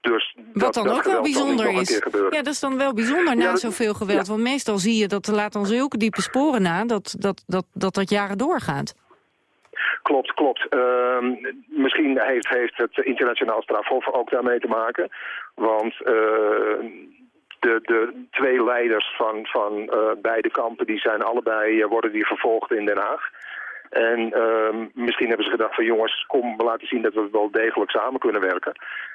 [SPEAKER 32] Dus
[SPEAKER 12] Wat
[SPEAKER 32] dat,
[SPEAKER 12] dan
[SPEAKER 32] dat
[SPEAKER 12] ook wel bijzonder is. Ja, dat is dan wel bijzonder na
[SPEAKER 32] Ja, dat-
[SPEAKER 12] zoveel geweld. Want meestal zie je dat er laat dan zulke diepe sporen na dat dat, dat, dat dat jaren doorgaat.
[SPEAKER 32] klopt, klopt. Ehm, misschien heeft, heeft het internationaal strafhof ook daarmee te maken. Want uh, de, de twee leiders van, van uh, beide kampen die zijn allebei, worden die vervolgd in Den Haag. En uh, misschien hebben ze gedacht van jongens, kom, we laten zien dat we wel degelijk samen kunnen werken.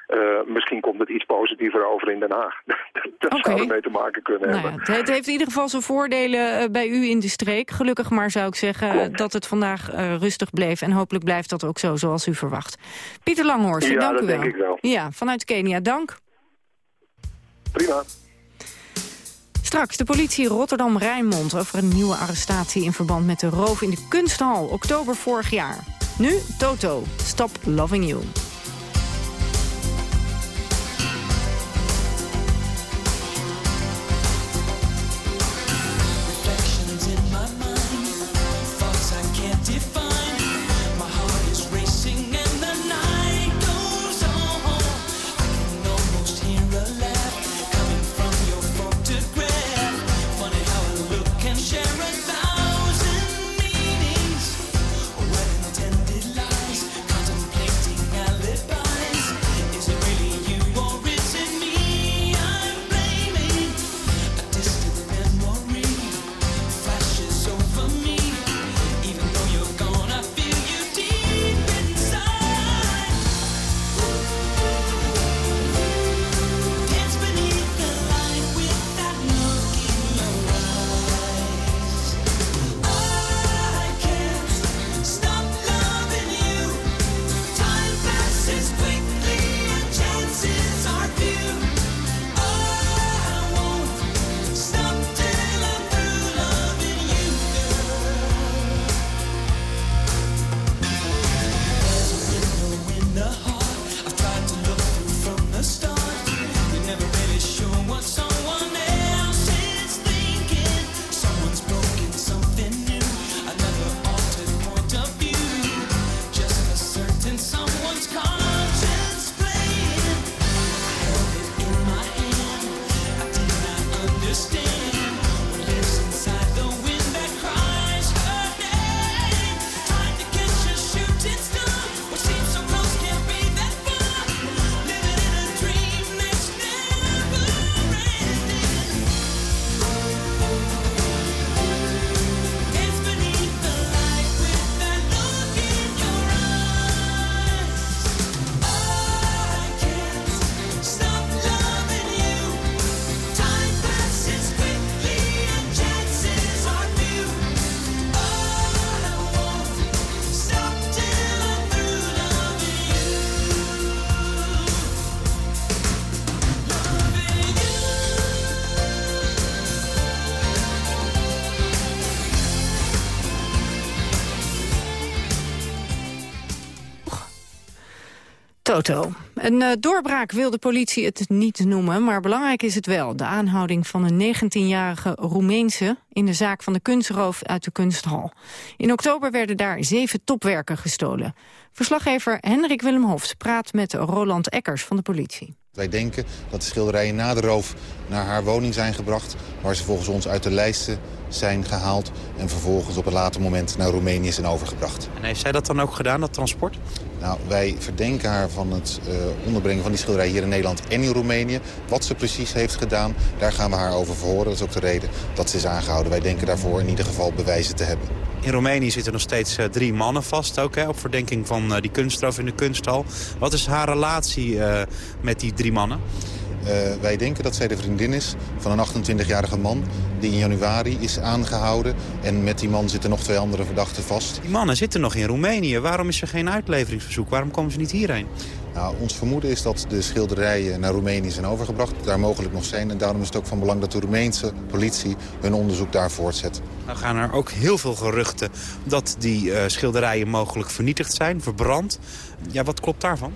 [SPEAKER 32] Uh, misschien komt het iets positiever over in Den Haag. dat okay. zou ermee te maken kunnen
[SPEAKER 30] nou
[SPEAKER 32] hebben.
[SPEAKER 30] Ja, het heeft in ieder geval zijn voordelen uh, bij u in de streek. Gelukkig maar zou ik zeggen Klopt. dat het vandaag uh, rustig bleef. En hopelijk blijft dat ook zo zoals u verwacht. Pieter Langhorst,
[SPEAKER 32] ja,
[SPEAKER 30] dank u wel.
[SPEAKER 32] denk ik wel.
[SPEAKER 30] Ja, vanuit Kenia, dank.
[SPEAKER 32] Prima.
[SPEAKER 30] Straks de politie Rotterdam-Rijnmond over een nieuwe arrestatie... in verband met de roof in de kunsthal, oktober vorig jaar. Nu Toto, Stop Loving You. Een uh, doorbraak wil de politie het niet noemen, maar belangrijk is het wel. De aanhouding van een 19-jarige Roemeense in de zaak van de kunstroof uit de kunsthal. In oktober werden daar zeven topwerken gestolen. Verslaggever Hendrik Willem Hofs praat met Roland Eckers van de politie.
[SPEAKER 33] Wij denken dat de schilderijen na de roof naar haar woning zijn gebracht... waar ze volgens ons uit de lijsten zijn gehaald... en vervolgens op een later moment naar Roemenië zijn overgebracht.
[SPEAKER 34] En heeft zij dat dan ook gedaan, dat transport?
[SPEAKER 33] Nou, wij verdenken haar van het uh, onderbrengen van die schilderij hier in Nederland en in Roemenië. Wat ze precies heeft gedaan, daar gaan we haar over verhoren. Dat is ook de reden dat ze is aangehouden. Wij denken daarvoor in ieder geval bewijzen te hebben.
[SPEAKER 34] In Roemenië zitten nog steeds uh, drie mannen vast, ook hè, op verdenking van uh, die kunstroof in de kunsthal. Wat is haar relatie met die drie mannen?
[SPEAKER 33] Uh, wij denken dat zij de vriendin is van een 28-jarige man die in januari is aangehouden. En met die man zitten nog twee andere verdachten vast.
[SPEAKER 34] Die mannen zitten nog in Roemenië. Waarom is er geen uitleveringsverzoek? Waarom komen ze niet hierheen?
[SPEAKER 33] Nou, ons vermoeden is dat de schilderijen naar Roemenië zijn overgebracht. Daar mogelijk nog zijn. En daarom is het ook van belang dat de Roemeense politie hun onderzoek daar voortzet.
[SPEAKER 34] Nou gaan er ook heel veel geruchten dat die uh, schilderijen mogelijk vernietigd zijn, verbrand. Ja, wat klopt daarvan?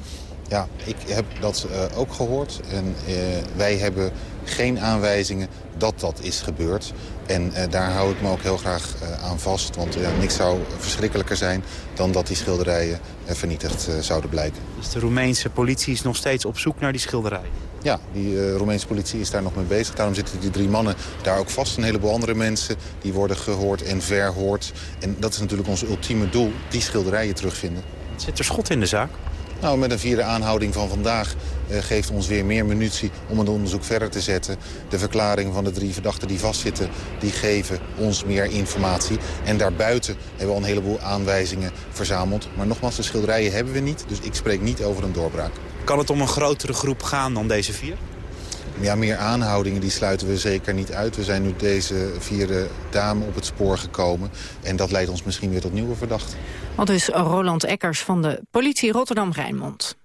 [SPEAKER 33] Ja, ik heb dat uh, ook gehoord. En uh, wij hebben geen aanwijzingen dat dat is gebeurd. En uh, daar hou ik me ook heel graag aan vast. Want niks zou verschrikkelijker zijn dan dat die schilderijen vernietigd zouden blijken.
[SPEAKER 29] Dus de Roemeense politie is nog steeds op zoek naar die schilderijen?
[SPEAKER 33] Ja, die Roemeense politie is daar nog mee bezig. Daarom zitten die drie mannen daar ook vast. Een heleboel andere mensen die worden gehoord en verhoord. En dat is natuurlijk ons ultieme doel, die schilderijen terugvinden.
[SPEAKER 29] Zit er schot in de zaak?
[SPEAKER 33] Nou, met een vierde aanhouding van vandaag uh, geeft ons weer meer munitie om het onderzoek verder te zetten. De verklaring van de drie verdachten die vastzitten, die geven ons meer informatie. En daarbuiten hebben we al een heleboel aanwijzingen verzameld. Maar nogmaals, de schilderijen hebben we niet, dus ik spreek niet over een doorbraak.
[SPEAKER 29] Kan het om een grotere groep gaan dan deze vier?
[SPEAKER 33] Ja, meer aanhoudingen die sluiten we zeker niet uit. We zijn nu deze vierde dame op het spoor gekomen. En dat leidt ons misschien weer tot nieuwe verdachten.
[SPEAKER 12] Al dus Roland Eckers van de politie Rotterdam-Rijnmond.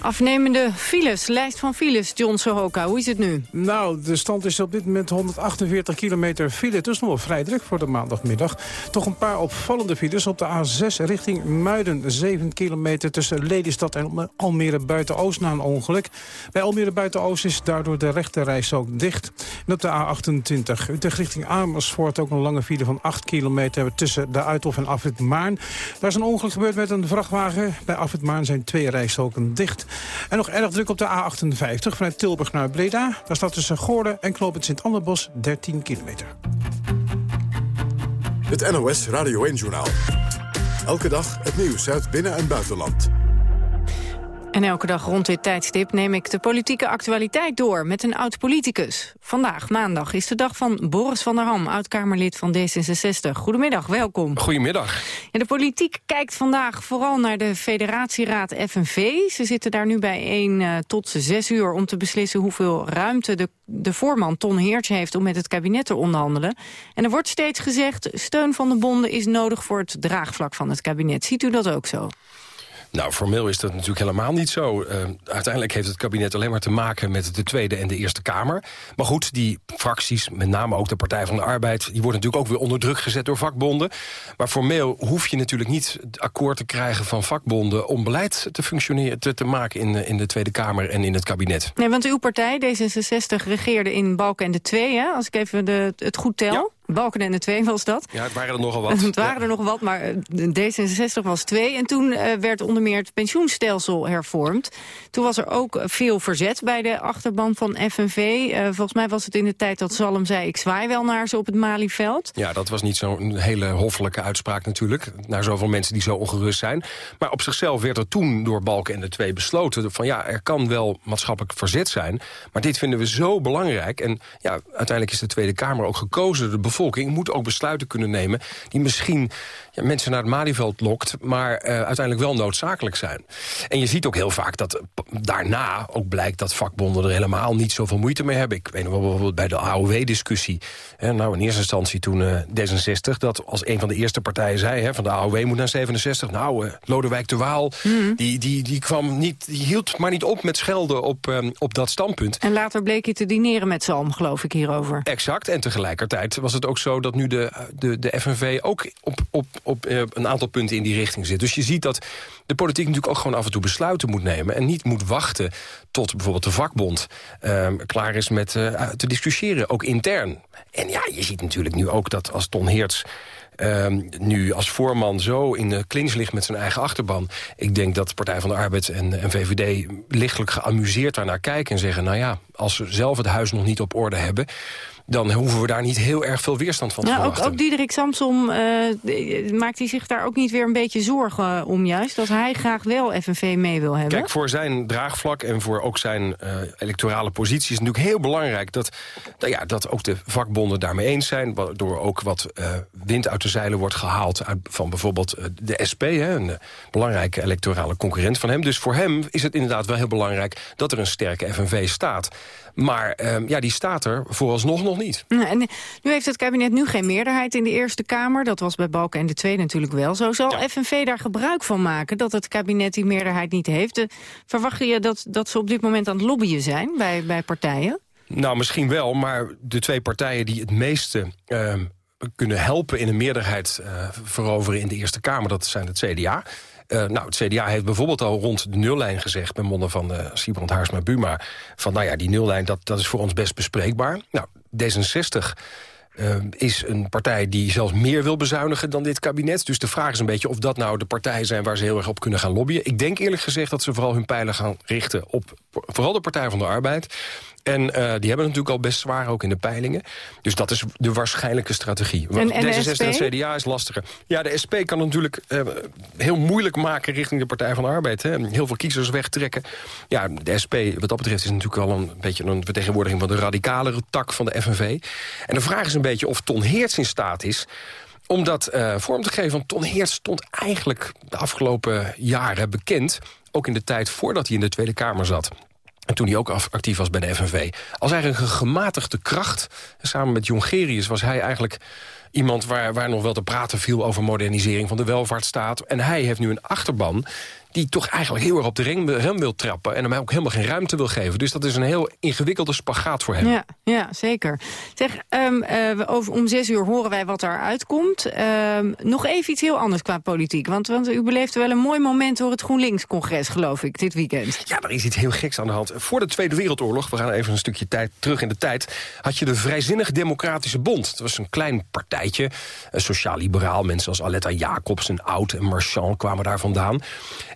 [SPEAKER 12] Afnemende files, lijst van files, John Sohoka. Hoe is het nu?
[SPEAKER 6] Nou, de stand is op dit moment 148 kilometer file. Het is nog vrij druk voor de maandagmiddag. Toch een paar opvallende files op de A6 richting Muiden. 7 kilometer tussen Lelystad en Almere Buiten-Oost na een ongeluk. Bij Almere Buiten-Oost is daardoor de rechterreis ook dicht. En op de A28 Utrecht richting Amersfoort ook een lange file van 8 kilometer... tussen de Uithof en Afrit. Daar is een ongeluk gebeurd met een vrachtwagen. Bij Afrit zijn twee rijstroken dicht. En nog erg druk op de A58 vanuit Tilburg naar Breda. Daar staat tussen Goorden en Knoop Sint-Anderbos 13 kilometer.
[SPEAKER 1] Het NOS Radio 1-journaal. Elke dag het nieuws uit binnen- en buitenland.
[SPEAKER 12] En elke dag rond dit tijdstip neem ik de politieke actualiteit door met een oud-politicus. Vandaag, maandag, is de dag van Boris van der Ham, oud-Kamerlid van D66. Goedemiddag, welkom.
[SPEAKER 35] Goedemiddag.
[SPEAKER 12] de politiek kijkt vandaag vooral naar de federatieraad FNV. Ze zitten daar nu bij 1 uh, tot 6 uur om te beslissen hoeveel ruimte de, de voorman Ton Heerts heeft om met het kabinet te onderhandelen. En er wordt steeds gezegd, steun van de bonden is nodig voor het draagvlak van het kabinet. Ziet u dat ook zo?
[SPEAKER 35] Nou, formeel is dat natuurlijk helemaal niet zo. Uh, uiteindelijk heeft het kabinet alleen maar te maken met de Tweede en de Eerste Kamer. Maar goed, die fracties, met name ook de Partij van de Arbeid... die worden natuurlijk ook weer onder druk gezet door vakbonden. Maar formeel hoef je natuurlijk niet akkoord te krijgen van vakbonden... om beleid te, functioneren, te, te maken in, in de Tweede Kamer en in het kabinet.
[SPEAKER 12] Nee, want uw partij, D66, regeerde in Balken en de Twee, hè? als ik even de, het goed tel. Ja. Balken en de twee was dat.
[SPEAKER 35] Ja, het waren er nogal wat.
[SPEAKER 12] het waren er nogal wat, maar D66 was twee. En toen uh, werd onder meer het pensioenstelsel hervormd. Toen was er ook veel verzet bij de achterban van FNV. Uh, volgens mij was het in de tijd dat Zalm zei... ik zwaai wel naar ze op het Malieveld.
[SPEAKER 35] Ja, dat was niet zo'n hele hoffelijke uitspraak natuurlijk. Naar zoveel mensen die zo ongerust zijn. Maar op zichzelf werd er toen door Balken en de twee besloten... van ja, er kan wel maatschappelijk verzet zijn. Maar dit vinden we zo belangrijk. En ja, uiteindelijk is de Tweede Kamer ook gekozen... de bevolking moet ook besluiten kunnen nemen... die misschien ja, mensen naar het Malieveld lokt... maar uh, uiteindelijk wel noodzakelijk zijn. En je ziet ook heel vaak dat daarna ook blijkt... dat vakbonden er helemaal niet zoveel moeite mee hebben. Ik weet nog wel bijvoorbeeld bij de AOW-discussie. Nou, in eerste instantie toen uh, D66... dat als een van de eerste partijen zei... Hè, van de AOW moet naar 67. Nou, uh, Lodewijk de Waal, mm. die, die, die, kwam niet, die hield maar niet op met schelden op, um, op dat standpunt.
[SPEAKER 12] En later bleek je te dineren met Zalm, geloof ik, hierover.
[SPEAKER 35] Exact. En tegelijkertijd was het ook zo dat nu de, de, de FNV ook op, op, op uh, een aantal punten in die richting zit. Dus je ziet dat de politiek natuurlijk ook gewoon af en toe besluiten moet nemen... en niet moet wachten tot bijvoorbeeld de vakbond uh, klaar is met uh, te discussiëren, ook intern. En ja, je ziet natuurlijk nu ook dat als Ton Heerts... Um, nu als voorman zo in de clinch ligt met zijn eigen achterban. Ik denk dat Partij van de Arbeid en, en VVD lichtelijk geamuseerd daarnaar kijken... en zeggen, nou ja, als ze zelf het huis nog niet op orde hebben dan hoeven we daar niet heel erg veel weerstand van te
[SPEAKER 12] ja,
[SPEAKER 35] verwachten.
[SPEAKER 12] Ook, ook Diederik Samsom, uh, maakt hij zich daar ook niet weer een beetje zorgen om juist? Dat hij graag wel FNV mee wil hebben?
[SPEAKER 35] Kijk, voor zijn draagvlak en voor ook zijn uh, electorale positie... is het natuurlijk heel belangrijk dat, nou ja, dat ook de vakbonden daarmee eens zijn... waardoor ook wat uh, wind uit de zeilen wordt gehaald... Uit, van bijvoorbeeld de SP, hè, een belangrijke electorale concurrent van hem. Dus voor hem is het inderdaad wel heel belangrijk... dat er een sterke FNV staat. Maar uh, ja, die staat er vooralsnog nog niet.
[SPEAKER 12] En nu heeft het kabinet nu geen meerderheid in de Eerste Kamer. Dat was bij Balken en de Tweede natuurlijk wel zo. Zal ja. FNV daar gebruik van maken dat het kabinet die meerderheid niet heeft? De, verwacht je dat, dat ze op dit moment aan het lobbyen zijn bij, bij partijen?
[SPEAKER 35] Nou, misschien wel, maar de twee partijen die het meeste... Uh, kunnen helpen in een meerderheid uh, veroveren in de Eerste Kamer. Dat zijn het CDA Uh, nou, het CDA heeft bijvoorbeeld al rond de nullijn gezegd... bij monden van uh, Siebrand Haarsma-Buma... van nou ja, die nullijn, dat, dat is voor ons best bespreekbaar. Nou, D66 uh, is een partij die zelfs meer wil bezuinigen dan dit kabinet. Dus de vraag is een beetje of dat nou de partijen zijn... waar ze heel erg op kunnen gaan lobbyen. Ik denk eerlijk gezegd dat ze vooral hun pijlen gaan richten... op vooral de Partij van de Arbeid. En uh, die hebben het natuurlijk al best zwaar ook in de peilingen. Dus dat is de waarschijnlijke strategie.
[SPEAKER 12] En, en
[SPEAKER 35] D66 en CDA is lastiger. Ja, de SP kan natuurlijk uh, heel moeilijk maken richting de Partij van de Arbeid. Hè. Heel veel kiezers wegtrekken. Ja, de SP, wat dat betreft, is natuurlijk al een beetje een vertegenwoordiging... van de radicalere tak van de FNV. En de vraag is een beetje of Ton Heerts in staat is om dat uh, vorm te geven. Want Ton Heerts stond eigenlijk de afgelopen jaren bekend... ook in de tijd voordat hij in de Tweede Kamer zat en toen hij ook actief was bij de FNV. Als eigenlijk een gematigde kracht. Samen met Jongerius was hij eigenlijk iemand waar, waar nog wel te praten viel... over modernisering van de welvaartsstaat. En hij heeft nu een achterban die toch eigenlijk heel erg op de rem, wil trappen... en hem ook helemaal geen ruimte wil geven. Dus dat is een heel ingewikkelde spagaat voor hem.
[SPEAKER 12] Ja, ja zeker. Zeg, um, uh, over, om zes uur horen wij wat er uitkomt. Um, nog even iets heel anders qua politiek. Want, want u beleeft wel een mooi moment door het GroenLinks-congres, geloof ik, dit weekend.
[SPEAKER 35] Ja, er is iets heel geks aan de hand. Voor de Tweede Wereldoorlog, we gaan even een stukje tijd terug in de tijd... had je de Vrijzinnig Democratische Bond. Dat was een klein partijtje, sociaal-liberaal. Mensen als Aletta Jacobs en Oud en Marchand kwamen daar vandaan.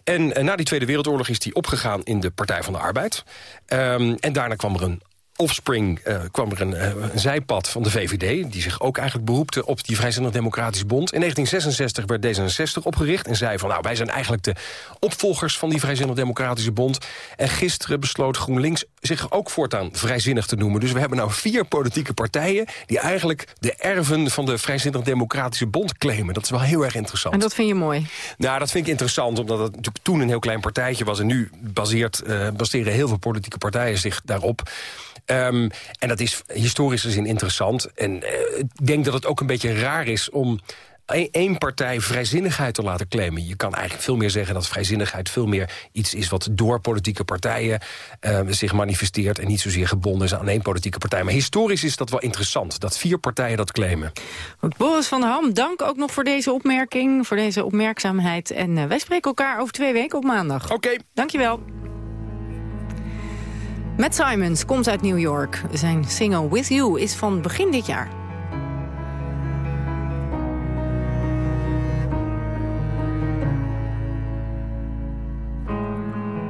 [SPEAKER 35] En uh, na die Tweede Wereldoorlog is die opgegaan in de Partij van de Arbeid. Um, en daarna kwam er een offspring uh, kwam er een, uh, een, zijpad van de VVD... die zich ook eigenlijk beroepte op die Vrijzinnig Democratisch Bond. In 1966 werd D66 opgericht en zei van... nou, wij zijn eigenlijk de opvolgers van die Vrijzinnig Democratische Bond. En gisteren besloot GroenLinks zich ook voortaan vrijzinnig te noemen. Dus we hebben nou vier politieke partijen... die eigenlijk de erven van de Vrijzinnig Democratische Bond claimen. Dat is wel heel erg interessant.
[SPEAKER 12] En dat vind je mooi?
[SPEAKER 35] Nou, dat vind ik interessant, omdat het natuurlijk toen een heel klein partijtje was... en nu baseert, uh, baseren heel veel politieke partijen zich daarop... Um, en dat is historisch gezien interessant. En uh, ik denk dat het ook een beetje raar is om één partij vrijzinnigheid te laten claimen. Je kan eigenlijk veel meer zeggen dat vrijzinnigheid veel meer iets is... wat door politieke partijen uh, zich manifesteert... en niet zozeer gebonden is aan één politieke partij. Maar historisch is dat wel interessant, dat vier partijen dat claimen.
[SPEAKER 12] Boris van der Ham, dank ook nog voor deze opmerking... voor deze opmerkzaamheid. En uh, wij spreken elkaar over twee weken op maandag.
[SPEAKER 35] Oké. Okay.
[SPEAKER 12] Dankjewel. Matt Simons komt uit New York. Zijn single With You is van begin dit jaar.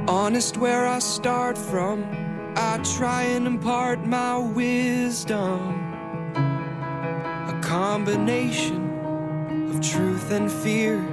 [SPEAKER 36] Honest where I start from I try and impart my wisdom A combination of truth and fear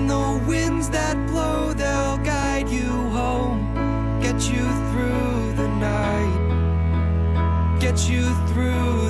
[SPEAKER 36] And the winds that blow, they'll guide you home, get you through the night, get you through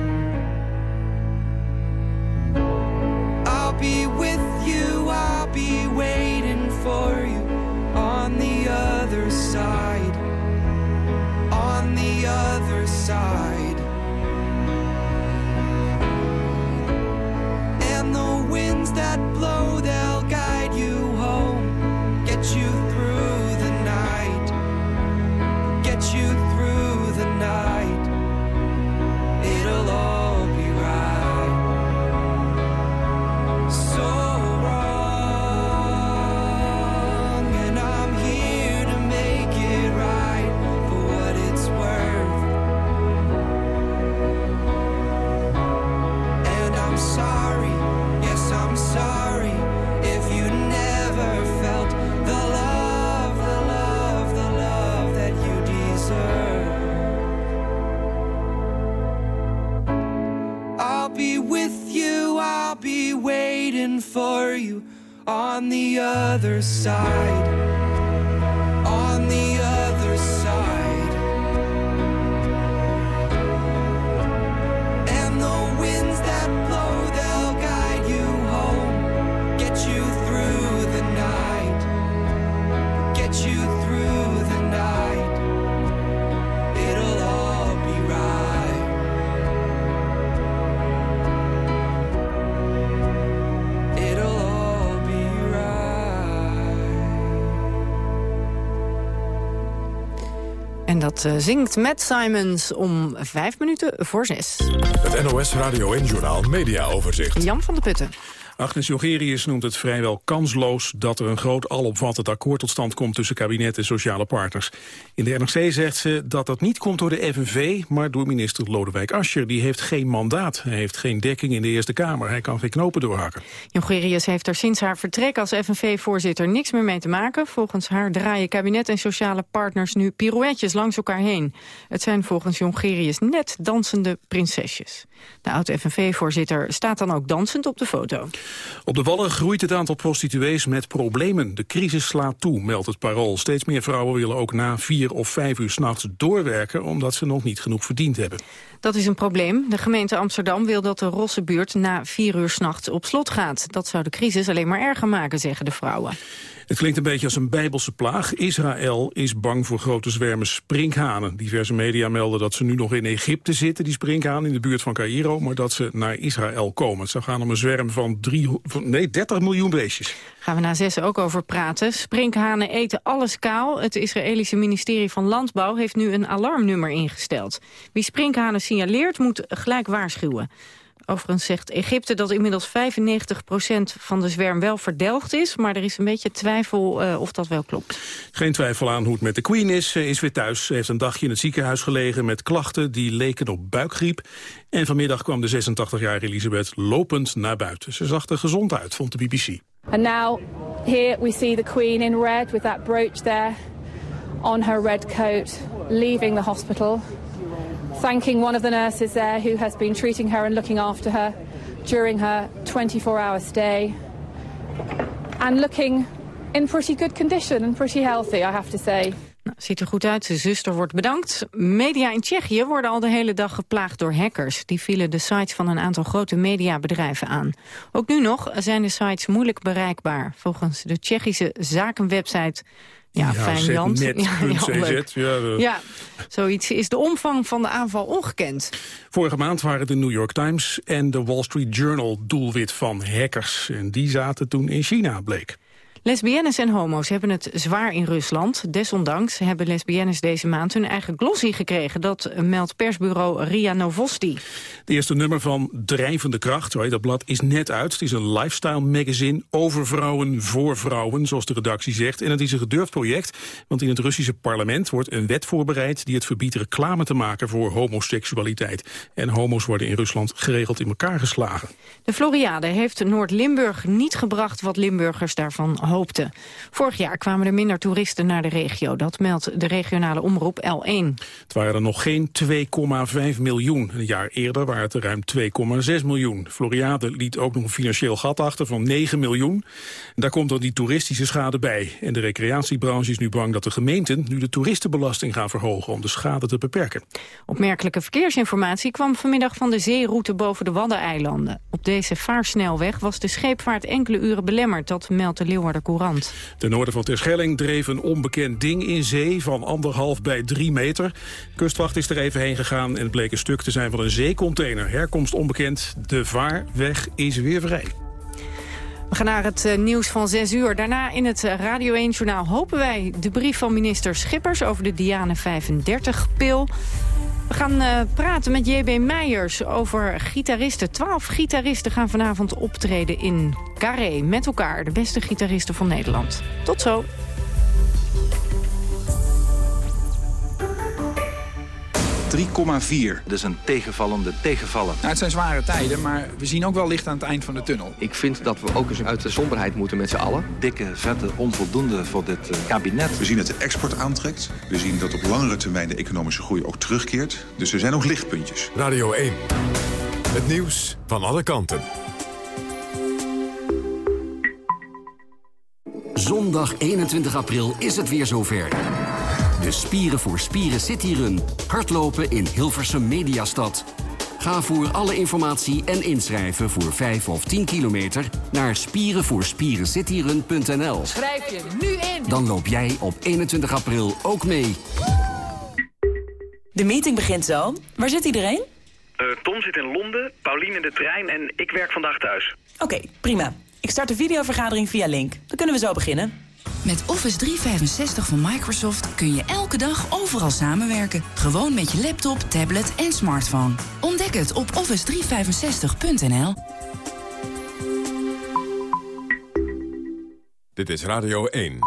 [SPEAKER 36] Other side.
[SPEAKER 12] Dat eh, zingt Matt Simons om vijf minuten voor zes.
[SPEAKER 1] Het NOS Radio en Journaal Media Overzicht.
[SPEAKER 12] Jan van der Putten.
[SPEAKER 37] Agnes Jongerius noemt het vrijwel kansloos dat er een groot alomvattend akkoord tot stand komt tussen kabinet en sociale partners. In de NRC zegt ze dat dat niet komt door de FNV, maar door minister Lodewijk Asscher. Die heeft geen mandaat, hij heeft geen dekking in de Eerste Kamer, hij kan geen knopen doorhakken.
[SPEAKER 12] Jongerius heeft er sinds haar vertrek als FNV-voorzitter niks meer mee te maken. Volgens haar draaien kabinet en sociale partners nu pirouetjes langs elkaar heen. Het zijn volgens Jongerius net dansende prinsesjes. De oud-FNV-voorzitter staat dan ook dansend op de foto.
[SPEAKER 37] Op de Wallen groeit het aantal prostituees met problemen. De crisis slaat toe, meldt het Parool. Steeds meer vrouwen willen ook na vier of vijf uur s'nachts doorwerken... omdat ze nog niet genoeg verdiend hebben.
[SPEAKER 12] Dat is een probleem. De gemeente Amsterdam wil dat de Rossenbuurt na vier uur s'nachts op slot gaat. Dat zou de crisis alleen maar erger maken, zeggen de vrouwen.
[SPEAKER 37] Het klinkt een beetje als een bijbelse plaag. Israël is bang voor grote zwermen sprinkhanen. Diverse media melden dat ze nu nog in Egypte zitten, die sprinkhanen, in de buurt van Cairo, maar dat ze naar Israël komen. Het zou gaan om een zwerm van, drie, nee, 30 miljoen beestjes.
[SPEAKER 12] Gaan we na zes ook over praten. Sprinkhanen eten alles kaal. Het Israëlische ministerie van Landbouw heeft nu een alarmnummer ingesteld. Wie sprinkhanen signaleert moet gelijk waarschuwen. Overigens zegt Egypte dat inmiddels 95% van de zwerm wel verdelgd is. Maar er is een beetje twijfel uh, of dat wel klopt.
[SPEAKER 37] Geen twijfel aan hoe het met de Queen is. Ze is weer thuis. Ze heeft een dagje in het ziekenhuis gelegen met klachten die leken op buikgriep. En vanmiddag kwam de 86-jarige Elisabeth lopend naar buiten. Ze zag er gezond uit, vond de BBC.
[SPEAKER 38] And now here we see the Queen in red with that brooch there on her red coat, leaving the hospital. Thanking one of the nurses there who has been treating her and looking after her during her 24-hour stay. And looking in pretty good condition and pretty healthy, I have to say.
[SPEAKER 12] Nou, ziet er goed uit. Zijn zuster wordt bedankt. Media in Tsjechië worden al de hele dag geplaagd door hackers. Die vielen de sites van een aantal grote mediabedrijven aan. Ook nu nog zijn de sites moeilijk bereikbaar. Volgens de Tsjechische zakenwebsite ja,
[SPEAKER 37] Ja,
[SPEAKER 12] fijn
[SPEAKER 37] net
[SPEAKER 12] Ja,
[SPEAKER 37] CZ, de-
[SPEAKER 12] ja, zoiets is de omvang van de aanval ongekend.
[SPEAKER 37] Vorige maand waren de New York Times en de Wall Street Journal doelwit van hackers. En die zaten toen in China, bleek.
[SPEAKER 12] Lesbiennes en homo's hebben het zwaar in Rusland. Desondanks hebben lesbiennes deze maand hun eigen glossy gekregen. Dat meldt persbureau RIA Novosti.
[SPEAKER 37] De eerste nummer van Drijvende Kracht, zo heet dat blad, is net uit. Het is een lifestyle magazine over vrouwen, voor vrouwen, zoals de redactie zegt. En het is een gedurfd project, want in het Russische parlement wordt een wet voorbereid die het verbiedt reclame te maken voor homoseksualiteit. En homo's worden in Rusland geregeld in elkaar geslagen.
[SPEAKER 12] De Floriade heeft Noord-Limburg niet gebracht wat Limburgers daarvan hoopten. Vorig jaar kwamen er minder toeristen naar de regio. Dat meldt de regionale omroep L1.
[SPEAKER 37] Het waren er nog geen 2,5 miljoen. Een jaar eerder waren het er ruim 2,6 miljoen. Floriade liet ook nog een financieel gat achter van 9 miljoen. Daar komt dan die toeristische schade bij. En de recreatiebranche is nu bang dat de gemeenten nu de toeristenbelasting gaan verhogen om de schade te beperken.
[SPEAKER 12] Opmerkelijke verkeersinformatie kwam vanmiddag van de zeeroute boven de Waddeneilanden. Op deze vaarsnelweg was de scheepvaart enkele uren belemmerd, dat meldt de Leeuwarden Courant.
[SPEAKER 37] Ten noorden van Terschelling dreef een onbekend ding in zee van anderhalf bij drie meter. Kustwacht is er even heen gegaan en het bleek een stuk te zijn van een zeecontainer. Herkomst onbekend, de vaarweg is weer vrij.
[SPEAKER 12] We gaan naar het eh, nieuws van 6 uur. Daarna in het eh, Radio 1-journaal hopen wij de brief van minister Schippers... over de Diane 35-pil. We gaan eh, praten met JB Meijers over gitaristen. Twaalf gitaristen gaan vanavond optreden in Carré. Met elkaar, de beste gitaristen van Nederland. Tot zo.
[SPEAKER 39] 3,4. Dat is een tegenvallende tegenvallen.
[SPEAKER 40] Nou, het zijn zware tijden, maar we zien ook wel licht aan het eind van de tunnel.
[SPEAKER 39] Ik vind dat we ook eens uit de somberheid moeten met z'n allen. Dikke, vette, onvoldoende voor dit eh, kabinet.
[SPEAKER 34] We zien dat de export aantrekt. We zien dat op langere termijn de economische groei ook terugkeert. Dus er zijn ook lichtpuntjes.
[SPEAKER 1] Radio 1. Het nieuws van alle kanten.
[SPEAKER 11] Zondag 21 april is het weer zover. De Spieren voor Spieren City Run. Hardlopen in Hilversum Mediastad. Ga voor alle informatie en inschrijven voor 5 of 10 kilometer naar spierenvoorspierencityrun.nl.
[SPEAKER 41] Schrijf je nu in.
[SPEAKER 11] Dan loop jij op 21 april ook mee.
[SPEAKER 42] De meeting begint zo. Waar zit iedereen?
[SPEAKER 43] Uh, Tom zit in Londen, Paulien in de trein en ik werk vandaag thuis.
[SPEAKER 42] Oké, prima. Ik start de videovergadering via Link. Dan kunnen we zo beginnen.
[SPEAKER 44] Met Office 365 van Microsoft kun je elke dag overal samenwerken. Gewoon met je laptop, tablet en smartphone. Ontdek het op office365.nl.
[SPEAKER 1] Dit is Radio 1.